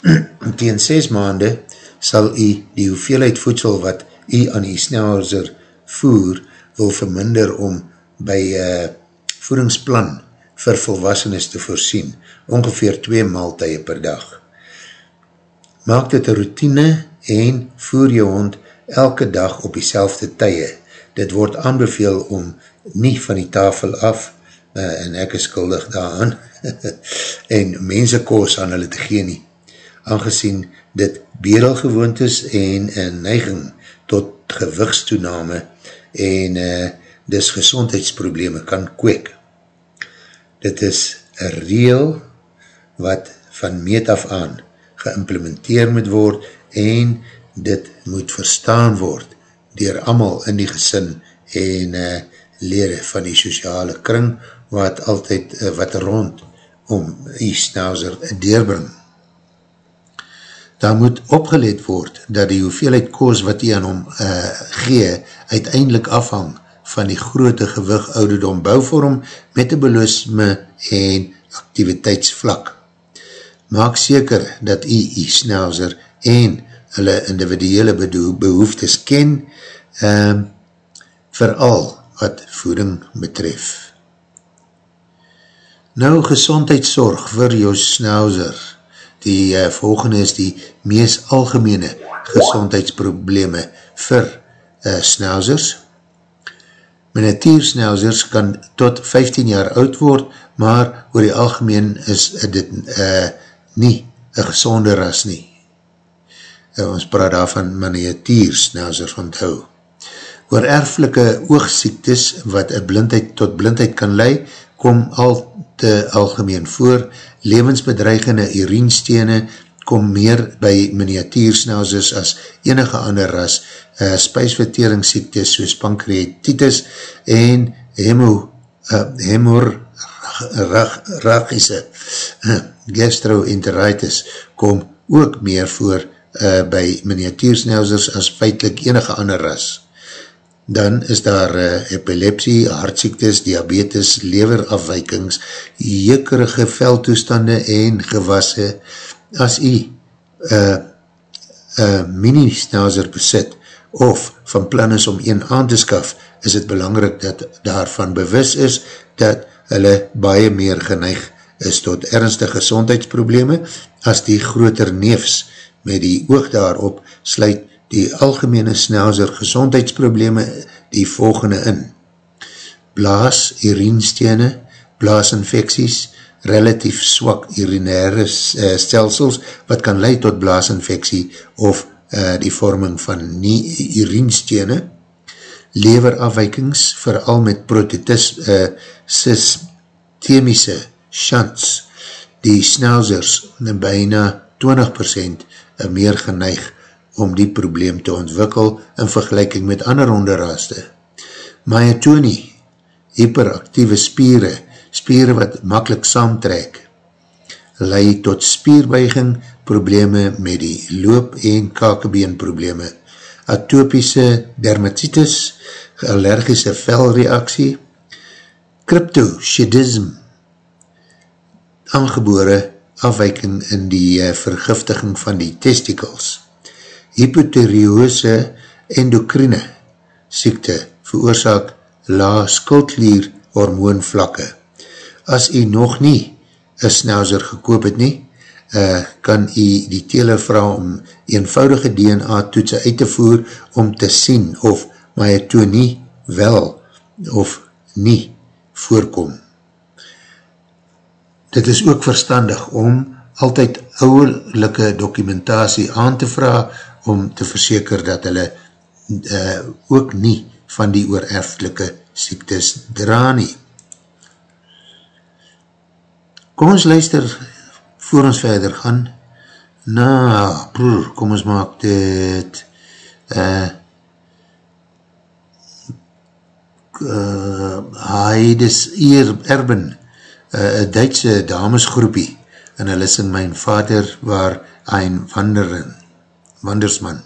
*clears throat* teen 6 maande sal u die hoeveelheid voedsel wat u aan die snazer voer wil verminder om by uh, voedingsplan vir volwassenes te voorsien, ongeveer 2 maaltuie per dag maak dit een routine en voer jou hond elke dag op die selfde tye. Dit word aanbeveel om nie van die tafel af, uh, en ek is skuldig daaraan, *laughs* en mense koos aan hulle te gee nie. Aangezien dit bedelgewoontes en een neiging tot gewigstoename en uh, dis gezondheidsprobleme kan kwek. Dit is een reel wat van meet af aan geïmplementeer moet word en dit moet verstaan word dier amal in die gesin en uh, lere van die sociale kring wat altyd uh, wat rond om die snauzer deurbring. Daar moet opgeleid word dat die hoeveelheid koos wat die aan hom uh, gee uiteindelik afhang van die grote gewig ouderdom bouwvorm, metabolisme en activiteitsvlak maak seker dat jy jy snelzer en hulle individuele behoeftes ken, um, vooral wat voeding betref. Nou gezondheidszorg vir jou snelzer. Die uh, volgende is die mees algemene gezondheidsprobleme vir uh, snelzers. Miniatuursnauzers kan tot 15 jaar oud word, maar oor die algemeen is dit uh, nie een gezonde ras nie. Uh, ons praat daar van miniatuursnauzers onthou. Oor erflike oogsiektes wat blindheid tot blindheid kan lei, kom al te algemeen voor. Levensbedreigende urienstene kom meer by miniatuursnauzers as enige ander ras uh, spijsverteringssiektes soos pancreatitis en hemo, uh, hemorragische uh, gastroenteritis kom ook meer voor uh, by miniatuursnauzers as feitlik enige ander ras. Dan is daar uh, epilepsie, hartsiektes, diabetes, leverafwijkings, jukkerige veldtoestande en gewasse. As jy uh, uh, mini-snauzer besit, of van plan is om een aan te skaf, is het belangrijk dat daarvan bewus is dat hulle baie meer geneig is tot ernstige gezondheidsprobleme as die groter neefs. Met die oog daarop sluit die algemene snelzer gezondheidsprobleme die volgende in. Blaas, urienstene, blaasinfecties, relatief swak urinaire uh, stelsels wat kan leid tot blaasinfectie of uh, die vorming van nie urienstene, leverafwijkings, vooral met protetis, uh, systemische shunts, die snelzers bijna 20% meer geneig om die probleem te ontwikkel in vergelijking met ander onderraaste. Myotonie, hyperactieve spieren, spieren wat makkelijk saamtrek, leid tot spierbuiging, probleme met die loop- en kakebeen probleme, atopische dermatitis, allergische velreaksie, cryptoshedism, aangebore afwijking in die uh, vergiftiging van die testicles, hypotheriose endokrine siekte veroorzaak la skuldlier hormoonvlakke. As jy nog nie een snauzer gekoop het nie, uh, kan jy die teler vraag om eenvoudige DNA toetsen uit te voer om te sien of myotonie wel of nie voorkom. Dit is ook verstandig om altyd ouwerlijke dokumentatie aan te vraag om te verseker dat hulle uh, ook nie van die oorerftelike siektes dra nie. Kom ons luister voor ons verder gaan. Nou, broer, kom ons maak dit uh, uh, Heides Eer Erben een uh, Duitse damesgroepie en hulle sing mijn vader waar een wanderen Wandersman.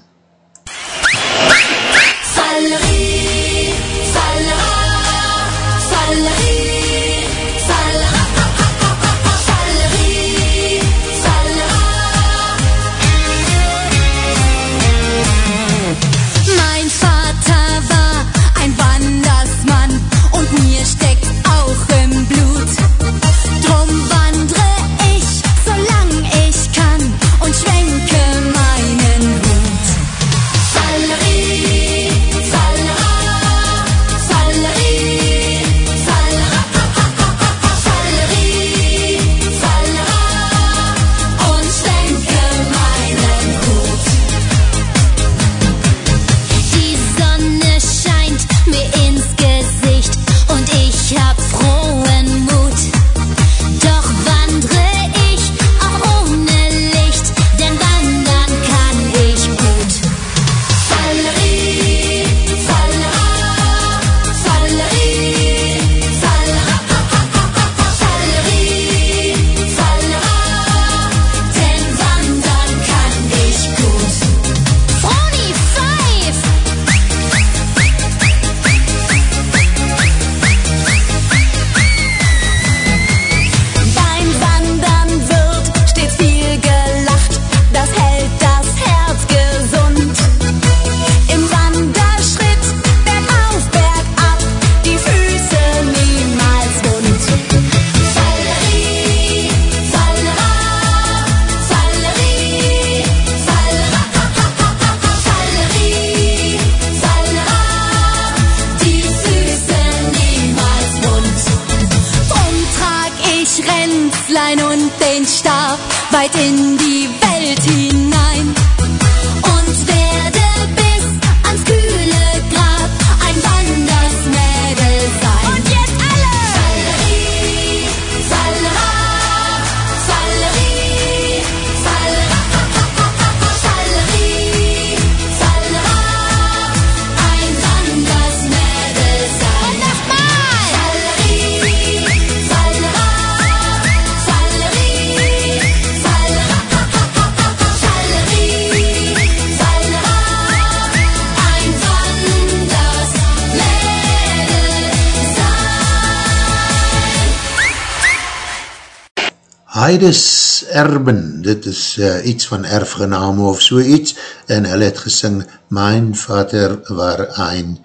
Heides Erben, dit is uh, iets van erfgename of so iets, en hulle het gesing, Mijn vader war ein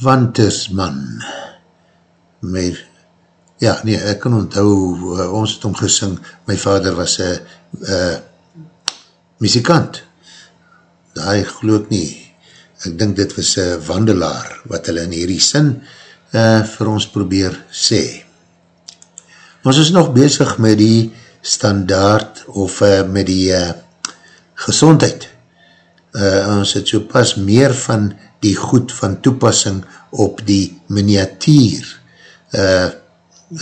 wantersman. My, ja, nee, ek kan onthou, uh, ons het om gesing, my vader was een uh, muzikant. Daai geloof nie, ek dink dit was een wandelaar, wat hulle in hierdie sin uh, vir ons probeer sê. Ons is nog bezig met die standaard of uh, met die uh, gezondheid. Uh, ons het so pas meer van die goed van toepassing op die miniatuur uh,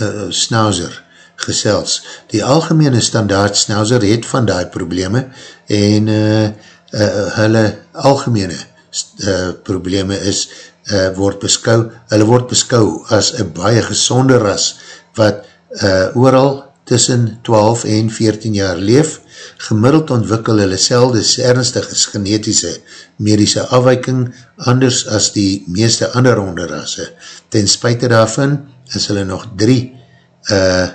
uh, snauzer gesels. Die algemene standaard snauzer het van die probleme en uh, uh, hulle algemene uh, probleme is uh, word beskou, hulle word beskou as een baie gezonde ras wat uh, ooral tussen 12 en 14 jaar leef, gemiddeld ontwikkel hulle seldes ernstige genetische medische afwijking anders as die meeste ander onderrasse. Ten spuite daarvan is hulle nog drie uh,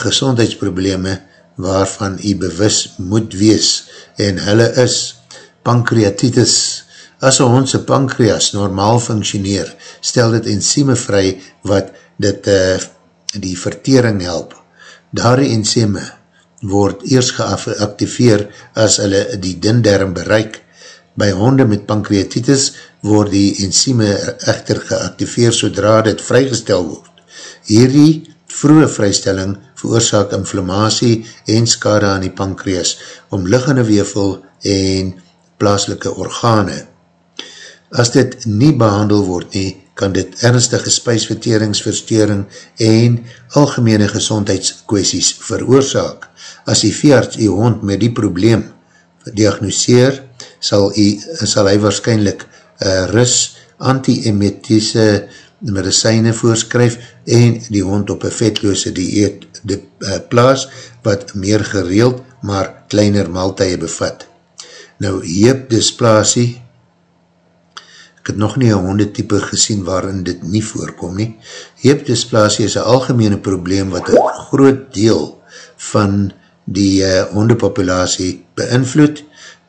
gezondheidsprobleme waarvan jy bewus moet wees en hulle is pancreatitis. As een hondse pancreas normaal functioneer, stel dit enzyme vry wat dit uh, die vertering help. Daarie enzyme word eers geactiveer as hulle die dinderm bereik. By honde met pancreatitis word die enzyme echter geactiveer sodra dit vrygestel word. Hierdie vroege vrystelling veroorzaak inflammatie en skade aan die pancreas, omliggende weefel en plaaslike organe. As dit nie behandel word nie, kan dit ernstige spijsverteringsversteuring en algemene gezondheidskwesties veroorzaak. As die veearts die hond met die probleem diagnoseer, sal, hy, sal hy waarschijnlijk uh, ris, anti-emetiese medicijne voorskryf en die hond op een vetloose dieet de, uh, plaas wat meer gereeld maar kleiner maaltuie bevat. Nou, heepdysplasie ek het nog nie een hondetype gesien waarin dit nie voorkom nie. Heepdysplasie is een algemene probleem wat een groot deel van die uh, hondepopulatie beïnvloed.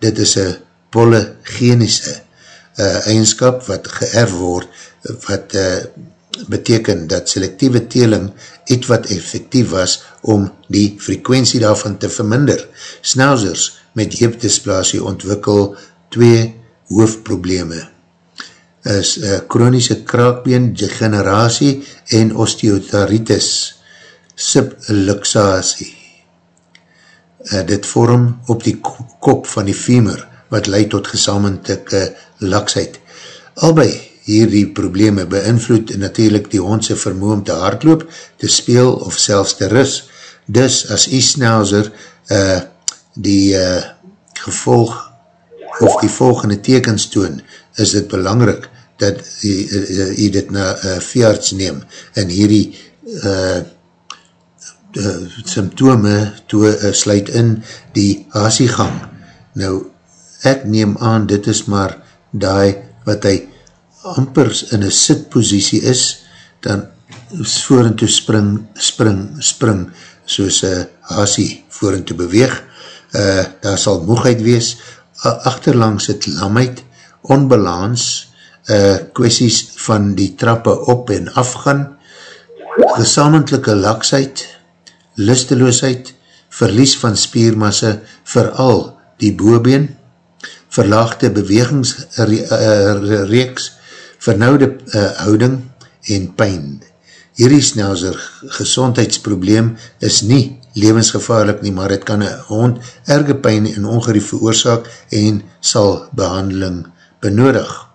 Dit is een polygenische uh, eigenskap wat geërf word, wat uh, beteken dat selectieve teling iets wat effectief was om die frekwensie daarvan te verminder. Schnauzers met heepdysplasie ontwikkel twee hoofdprobleme is uh, chronische kraakbeen degeneratie en osteotarritis subluxatie. Uh, dit vorm op die kop van die femur wat leid tot gesamentike laksheid. Albei hierdie probleme beïnvloed natuurlijk die hondse vermoe om te hardloop, te speel of selfs te ris. Dus as die snelzer uh, die uh, gevolg of die volgende tekens toon, is dit belangrik dat jy, jy dit na uh, veearts neem en hierdie uh, uh, symptome toe uh, sluit in die hasiegang. Nou, ek neem aan, dit is maar die wat hy ampers in een sitpositie is, dan voor en toe spring, spring, spring, soos een uh, hasie voor en toe beweeg, uh, daar sal moegheid wees, achterlangs het lamheid, onbalans, uh, kwesties van die trappe op en afgaan, gesamentlijke laksheid, lusteloosheid, verlies van spiermasse, vooral die boobeen, verlaagde bewegingsreeks, vernoude uh, houding en pijn. Hierdie snelser gezondheidsprobleem is nie levensgevaarlik nie, maar het kan een hond erge pijn en ongerief veroorzaak en sal behandeling benodig.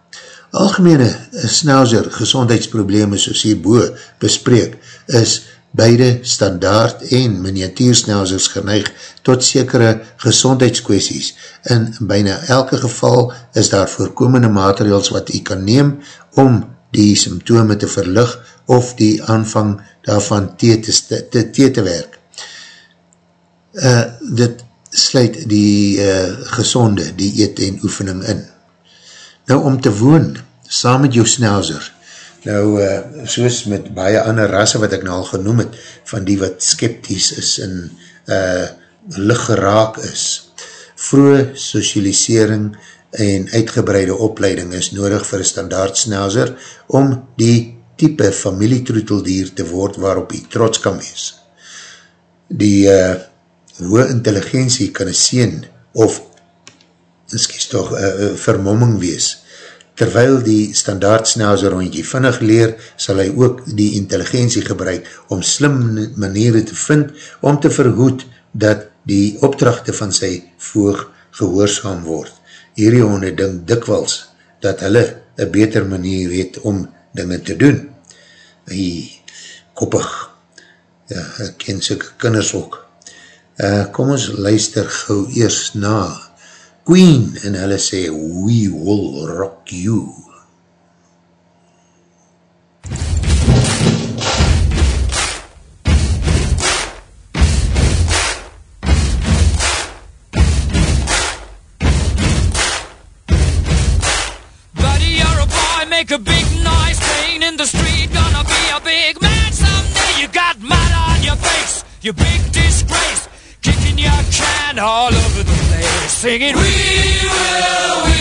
Algemene snelser gezondheidsprobleme soos hierboe bespreek is beide standaard en miniatuursnelsers geneig tot sekere gezondheidskwesties. In bijna elke geval is daar voorkomende materiaals wat u kan neem om die symptome te verlig of die aanvang daarvan te, te, te, te werk. Uh, dit sluit die uh, gezonde, die eet en oefening in. Nou om te woon, saam met jou snelzer, nou uh, soos met baie ander rasse wat ek nou al genoem het, van die wat skepties is en uh, licht geraak is, vroege socialisering en uitgebreide opleiding is nodig vir een standaard snelzer om die type familietroeteldier te word waarop jy trots kan wees. Die uh, hoë intelligentie kan een sien of miskies toch uh, vermomming wees. Terwyl die standaard snelzer rondje vinnig leer, sal hy ook die intelligentie gebruik om slim maniere te vind om te verhoed dat die opdrachte van sy voog gehoorzaam word. Hierdie honde dink dikwels dat hulle een beter manier het om dinge te doen. Hy, koppig, ja, ek ken soke kinders ook. Uh, kom ons luister gauw eers na Queen en hulle sê, we will rock you. Buddy, you're a boy, make a big noise, playing in the street, gonna be a big man someday. You got mud on your face, you big can all over the place, singing, We will, we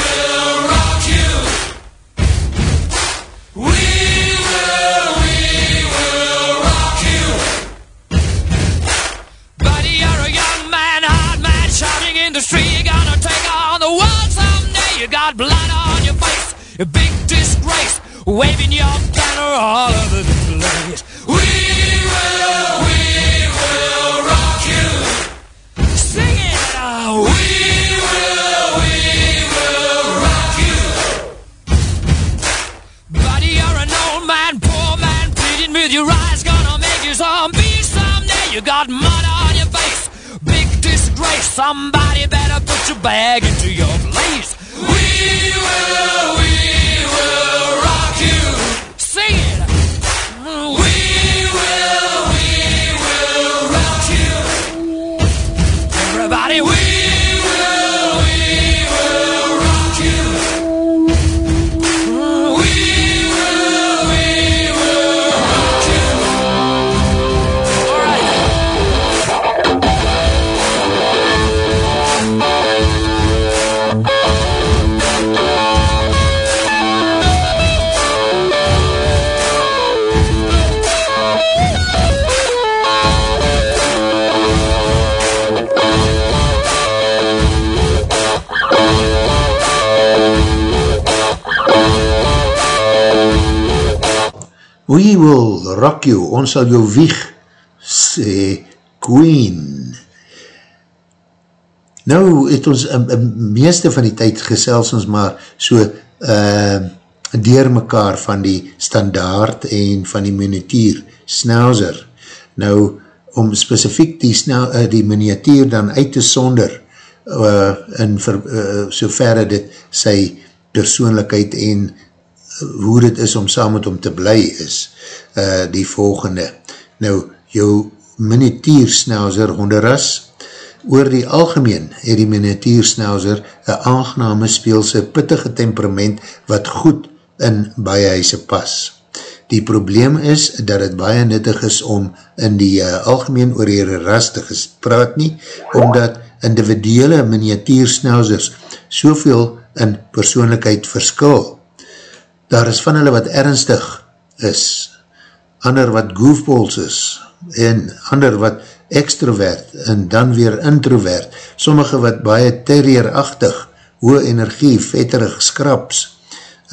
will rock you. We will, we will rock you. Buddy, you're a young man, hard man, shouting in the street. You're gonna take on the world someday. You got blood on your face, a big disgrace, waving your banner all over the place. We will, we will now. We will, we will rock you. Buddy, you're an old man, poor man, pleading with your eyes, gonna make you zombie someday. You got mud on your face, big disgrace. Somebody better put your bag into your place. We will, we will rock you. Sing it. We will, we will We will rock you, ons sal jou wieg, sê Queen. Nou het ons, um, um, meeste van die tyd gesels ons maar so uh, dier mekaar van die standaard en van die miniatuur snelzer. Nou, om specifiek die, snel, uh, die miniatuur dan uit te sonder uh, in ver, uh, so verre dit sy persoonlijkheid en hoe dit is om saam met hom te bly is, uh, die volgende. Nou, jou miniatuursnelzer honderras, oor die algemeen het die miniatuursnelzer een aangename speelse pittige temperament wat goed in baie huise pas. Die probleem is dat het baie nuttig is om in die uh, algemeen oor die ras te gespraat nie, omdat individuele miniatuursnelzers soveel in persoonlijkheid verskil daar is van hulle wat ernstig is, ander wat goofballs is, en ander wat extrovert, en dan weer introvert, sommige wat baie terrierachtig, hoë energie, vetterig skraps,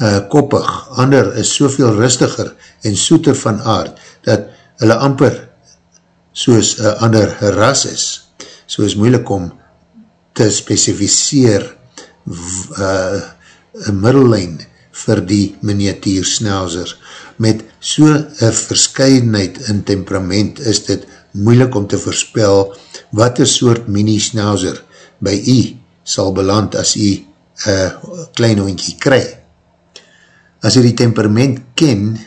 uh, koppig, ander is soveel rustiger en soeter van aard, dat hulle amper soos een ander ras is, so is moeilik om te specificeer uh, een middellijn vir die miniatuursnelzer. Met so'n verscheidenheid in temperament is dit moeilik om te voorspel wat een soort mini-snelzer by u sal beland as u een klein hondje kry. As u die temperament ken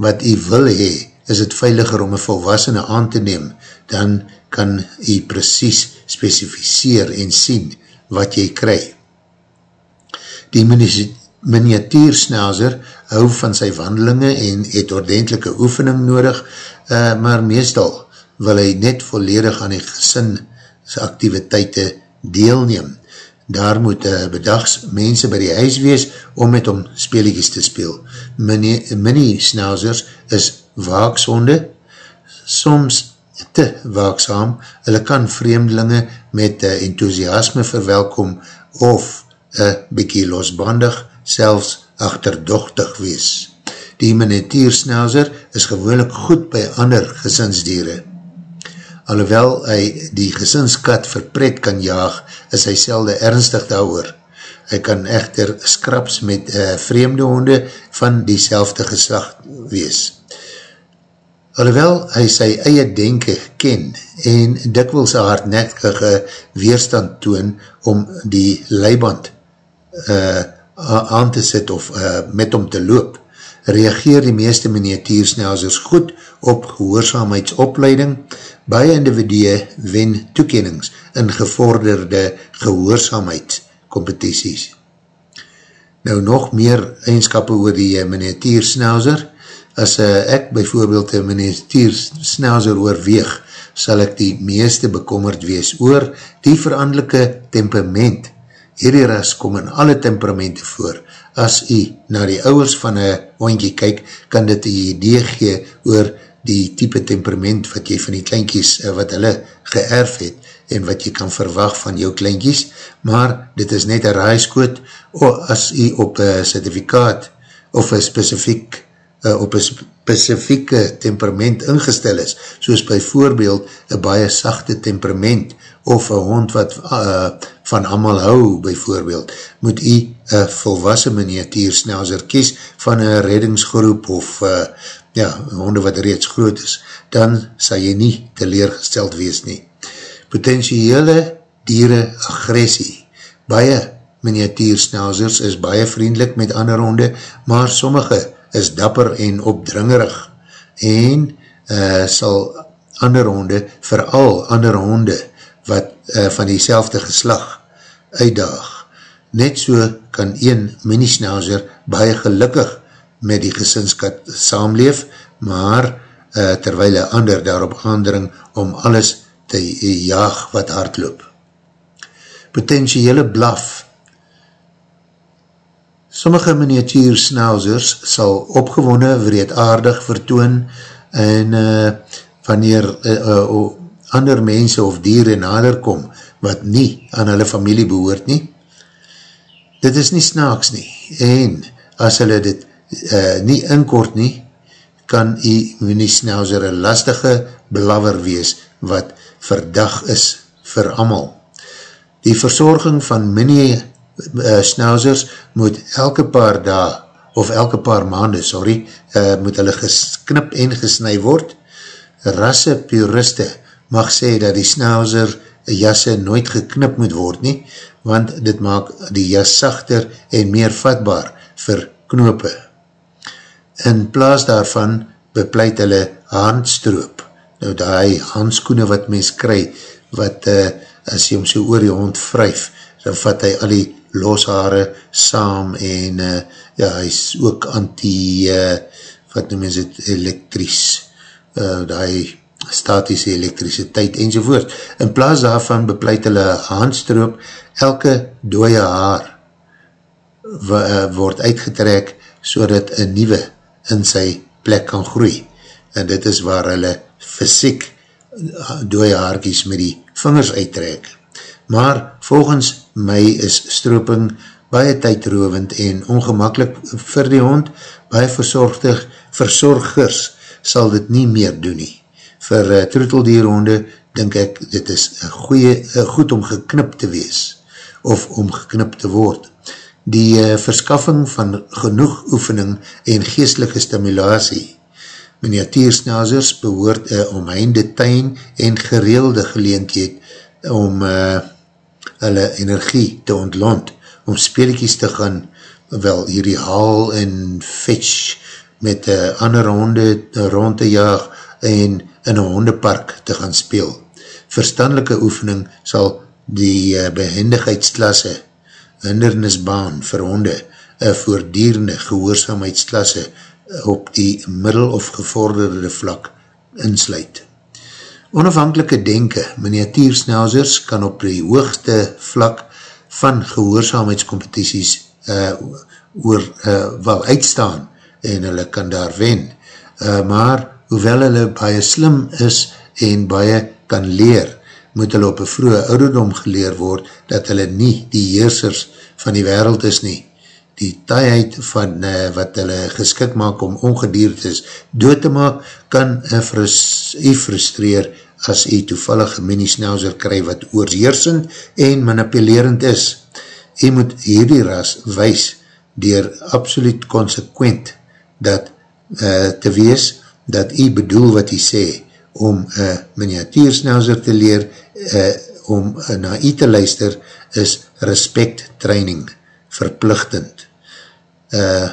wat u wil hee, is het veiliger om een volwassene aan te neem, dan kan u precies specificeer en sien wat jy kry. Die miniatuursnelzer hou van sy wandelinge en het ordentelike oefening nodig, uh, maar meestal wil hy net volledig aan die gesinse activiteite deelneem. Daar moet uh, bedags mense by die huis wees om met hom speeligies te speel. Mini-snelzers is waaksonde, soms te waaksaam, hulle kan vreemdelinge met uh, enthousiasme verwelkom of een uh, bykie losbandig, selfs achterdochtig wees. Die miniatuursnelzer is gewoonlik goed by ander gesinsdieren. Alhoewel hy die gesinskat verpret kan jaag, is hy selde ernstig daar Hy kan echter skraps met uh, vreemde honde van die geslag wees. Alhoewel hy sy eie denke ken en dikwils een hardnekkige weerstand toon om die leiband uh, aan te sit of uh, met hom te loop, reageer die meeste miniatuursnelsers goed op gehoorzaamheidsopleiding. Baie individue wen toekennings in gevorderde gehoorzaamheidscompetities. Nou nog meer eigenskapen oor die uh, miniatuursnelser. As uh, ek bijvoorbeeld een miniatuursnelser oorweeg, sal ek die meeste bekommerd wees oor die verandelike temperament Hierdie ras kom in alle temperamente voor. As u na die ouwers van een hondje kyk, kan dit die idee gee oor die type temperament wat jy van die kleinkies, eh, wat hulle geërf het, en wat jy kan verwag van jou kleinkies, maar dit is net een raaiskoot, of as u op een certificaat, of een specifiek, uh, op een specifieke temperament ingestel is, soos by voorbeeld, een baie sachte temperament, of een hond wat uh, van amal hou, bijvoorbeeld, moet u een volwassen miniatuursnelzer kies van een reddingsgroep of uh, ja, honde wat reeds groot is, dan sal jy nie teleergesteld wees nie. Potentiële dieren agressie. Baie miniatuursnelzers is baie vriendelik met ander honde, maar sommige is dapper en opdringerig en uh, sal ander honde, vooral ander honde, wat uh, van die geslag uitdaag. Net so kan een minisnauzer baie gelukkig met die gesinskat saamleef, maar uh, terwijl een ander daarop aandring om alles te jaag wat hardloop. Potentiële blaf Sommige miniatuursnauzers sal opgewonne wreedaardig vertoon en uh, wanneer uh, uh, ander mense of dieren nader kom, wat nie aan hulle familie behoort nie. Dit is nie snaaks nie, en as hulle dit uh, nie inkort nie, kan die mini-snauzer een lastige blaver wees, wat verdag is vir amal. Die verzorging van mini-snauzers uh, moet elke paar dae, of elke paar maande, sorry, uh, moet hulle gesknip en gesnui word. Rasse puriste mag sê dat die snauzer jasse nooit geknip moet word nie, want dit maak die jas sachter en meer vatbaar vir knope. In plaas daarvan bepleit hulle handstroop. Nou die handskoene wat mens kry, wat uh, as jy hom so oor die hond vryf, dan vat hy al die loshaare saam en uh, ja, hy is ook anti, uh, wat noem mens het, elektries, uh, die statische elektriciteit enzovoort. In plaas daarvan bepleit hulle handstroop, elke dooie haar eh, word uitgetrek so dat een nieuwe in sy plek kan groei. En dit is waar hulle fysiek eh, dooie haarkies met die vingers uittrek. Maar volgens my is strooping baie tydrovend en ongemakkelijk vir die hond, baie verzorgers sal dit nie meer doen nie. Vir uh, troeteldierhonde denk ek, dit is goeie, uh, goed om geknip te wees, of om geknip te word. Die uh, verskaffing van genoeg oefening en geestelike stimulatie miniatuursnazers behoort een omheinde tuin en gereelde geleentheid om uh, hulle energie te ontlont, om speelikies te gaan, wel hierdie haal en fetch met uh, ander honde rond te jaag en in een hondepark te gaan speel. Verstandelike oefening sal die uh, behendigheidsklasse, hindernisbaan vir honde, een voordierende gehoorzaamheidsklasse op die middel of gevorderde vlak insluit. Onafhankelike denke, miniatuursnelsers kan op die hoogste vlak van gehoorzaamheidscompetities uh, oor, uh, wel uitstaan en hulle kan daar wen. Uh, maar hoewel hulle baie slim is en baie kan leer, moet hulle op een vroege ouderdom geleer word dat hulle nie die heersers van die wereld is nie die taaiheid van uh, wat hulle geskik maak om ongediertes dood te maak, kan u frustreer as u toevallige mini-snauzer kry wat oorsheersend en manipulerend is. U moet hierdie ras wees dier absoluut consequent dat uh, te wees dat u bedoel wat u sê om een miniatuursnauzer te leer uh, om uh, na u te luister is respect training verplichtend uh,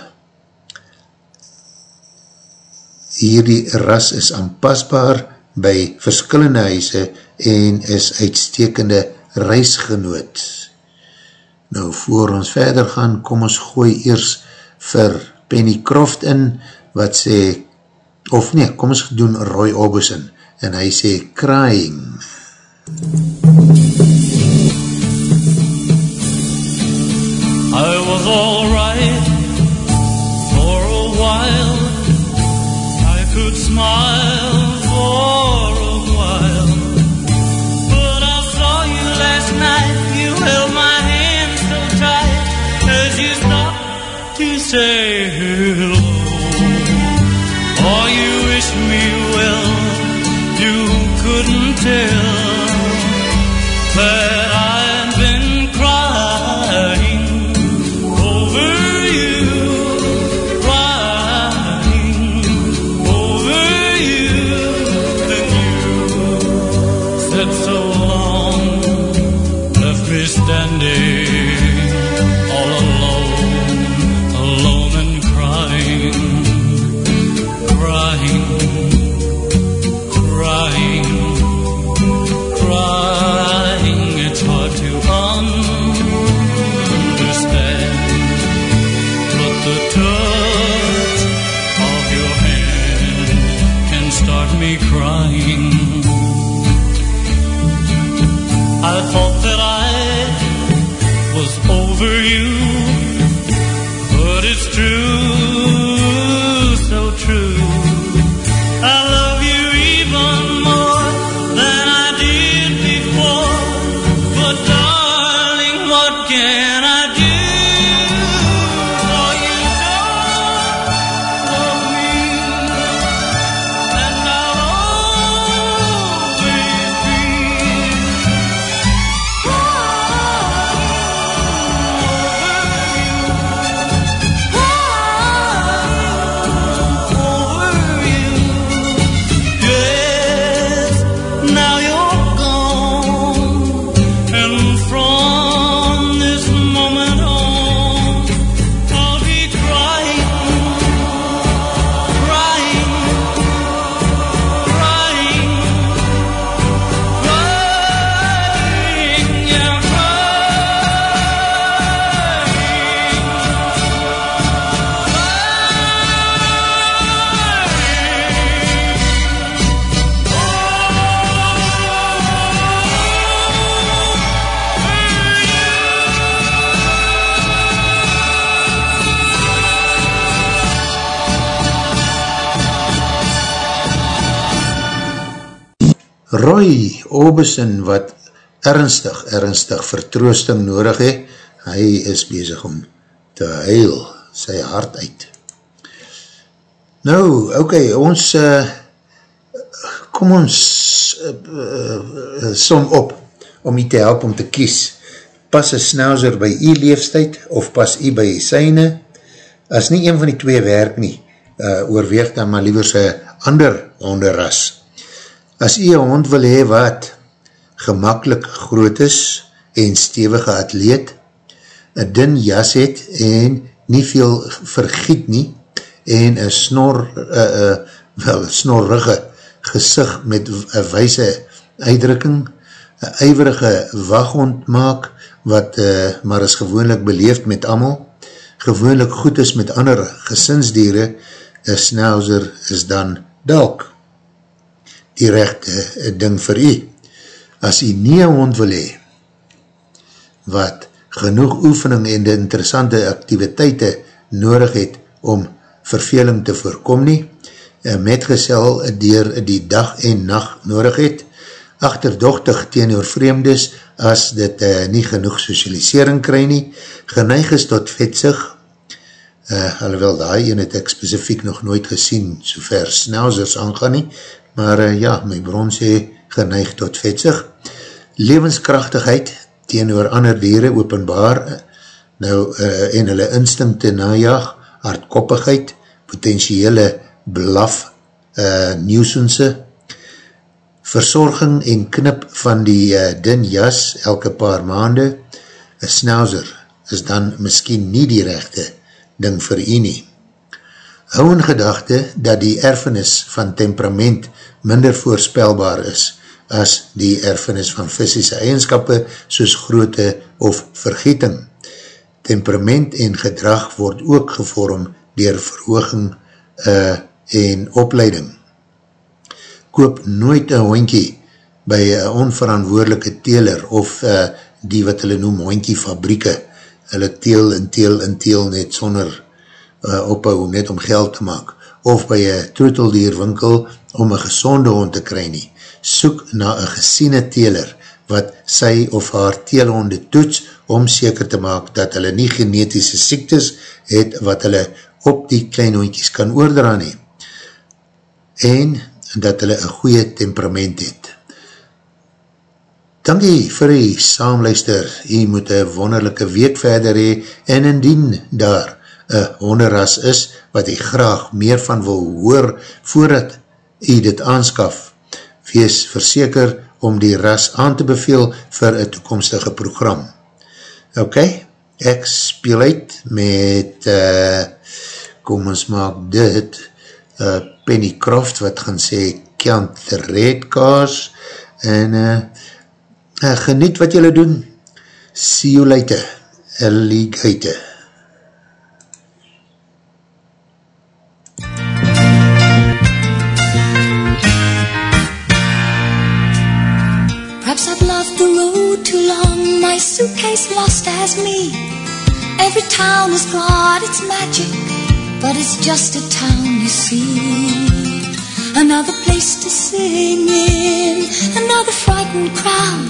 hierdie ras is aanpasbaar by verskillende huise en is uitstekende reisgenoot. Nou, voor ons verder gaan, kom ons gooi eers vir Penny Croft in, wat sê, of nee, kom ons doen Roy Orbison, en hy sê, crying. I was all right while I could smile Roy Orbison wat ernstig, ernstig vertroosting nodig he, hy is bezig om te huil sy hart uit. Nou, okay, ons uh, kom ons uh, uh, som op om jy te help om te kies. Pas een snauzer by jy leefstijd of pas jy by jy syne? As nie een van die twee werk nie, uh, oorweeg dan maar liever sy ander honderras. As jy een hond wil hee wat gemakkelijk groot is en stevige atleet, een dun jas het en nie veel vergiet nie, en een snor, uh, uh, wel, snorrige gezicht met een wijze uitdrukking, een eiwerige waghond maak, wat uh, maar is gewoonlik beleefd met amal, gewoonlik goed is met ander gesinsdiere, een snauzer is dan dalk die rechte ding vir u. As u nie een hond wil hee, wat genoeg oefening en de interessante activiteite nodig het om verveling te voorkom nie, metgesel dier die dag en nacht nodig het, achterdochtig teen oor vreemdes as dit uh, nie genoeg socialisering kry nie, geneig is tot vetsig, uh, alhoewel die een het ek specifiek nog nooit gesien, so ver snelsers aangaan nie, maar uh, ja, my bron sê geneig tot vetsig, levenskrachtigheid teen oor ander dieren openbaar, nou, uh, en hulle instinkte najag, hardkoppigheid, potentiële blaf uh, nuisance, verzorging en knip van die uh, din jas elke paar maande, een snauzer is dan miskien nie die rechte ding vir u nie. Hou in gedachte dat die erfenis van temperament minder voorspelbaar is as die erfenis van fysische eigenskappe soos groote of vergieting. Temperament en gedrag word ook gevorm dier verhooging uh, en opleiding. Koop nooit een hoinkie by een onverantwoordelike teler of uh, die wat hulle noem hoinkie fabrieke. Hulle teel en teel en teel net sonder uh, ophou net om geld te maak. Of by een troeteldierwinkel om een gezonde hond te kry nie. Soek na een gesiene teler wat sy of haar teelhonde toets om seker te maak dat hulle nie genetische siektes het wat hulle op die klein hondjies kan oordra nie. En dat hulle een goeie temperament het. Dankie vir die saamluister. Jy moet een wonderlijke week verder hee en indien daar een honderras is wat jy graag meer van wil hoor voordat jy dit aanskaf. Wees verseker om die ras aan te beveel vir een toekomstige program. Ok, ek speel uit met uh, kom ons maak dit, uh, Penny Croft wat gaan sê, kant the red cars, en uh, uh, geniet wat julle doen, see you later, alligator. Suitcase lost as me. Every town has got its magic, but it's just a town you see. Another place to sing in, another frightened crowd.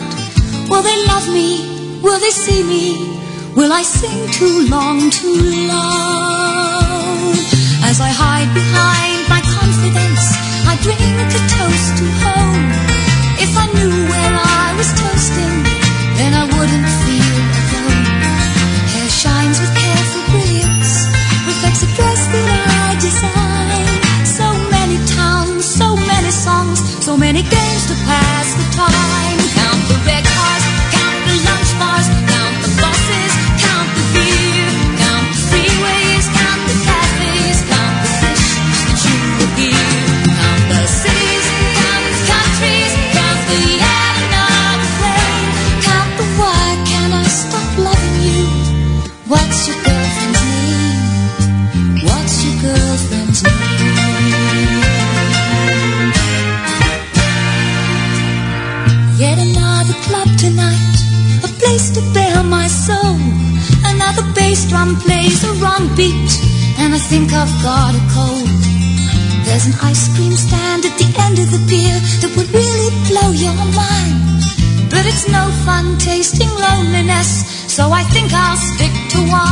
Will they love me? Will they see me? Will I sing too long, too loud? As I hide behind my confidence, I drink a toast to home. If I knew where I was toasting, then I wouldn't feel alone. Hair shines with careful brilliance, reflects a dress that I design. So many towns, so many songs, so many games to pass the time. An ice cream stand at the end of the pier that would really blow your mind. But it's no fun tasting loneliness, so I think I'll stick to wine.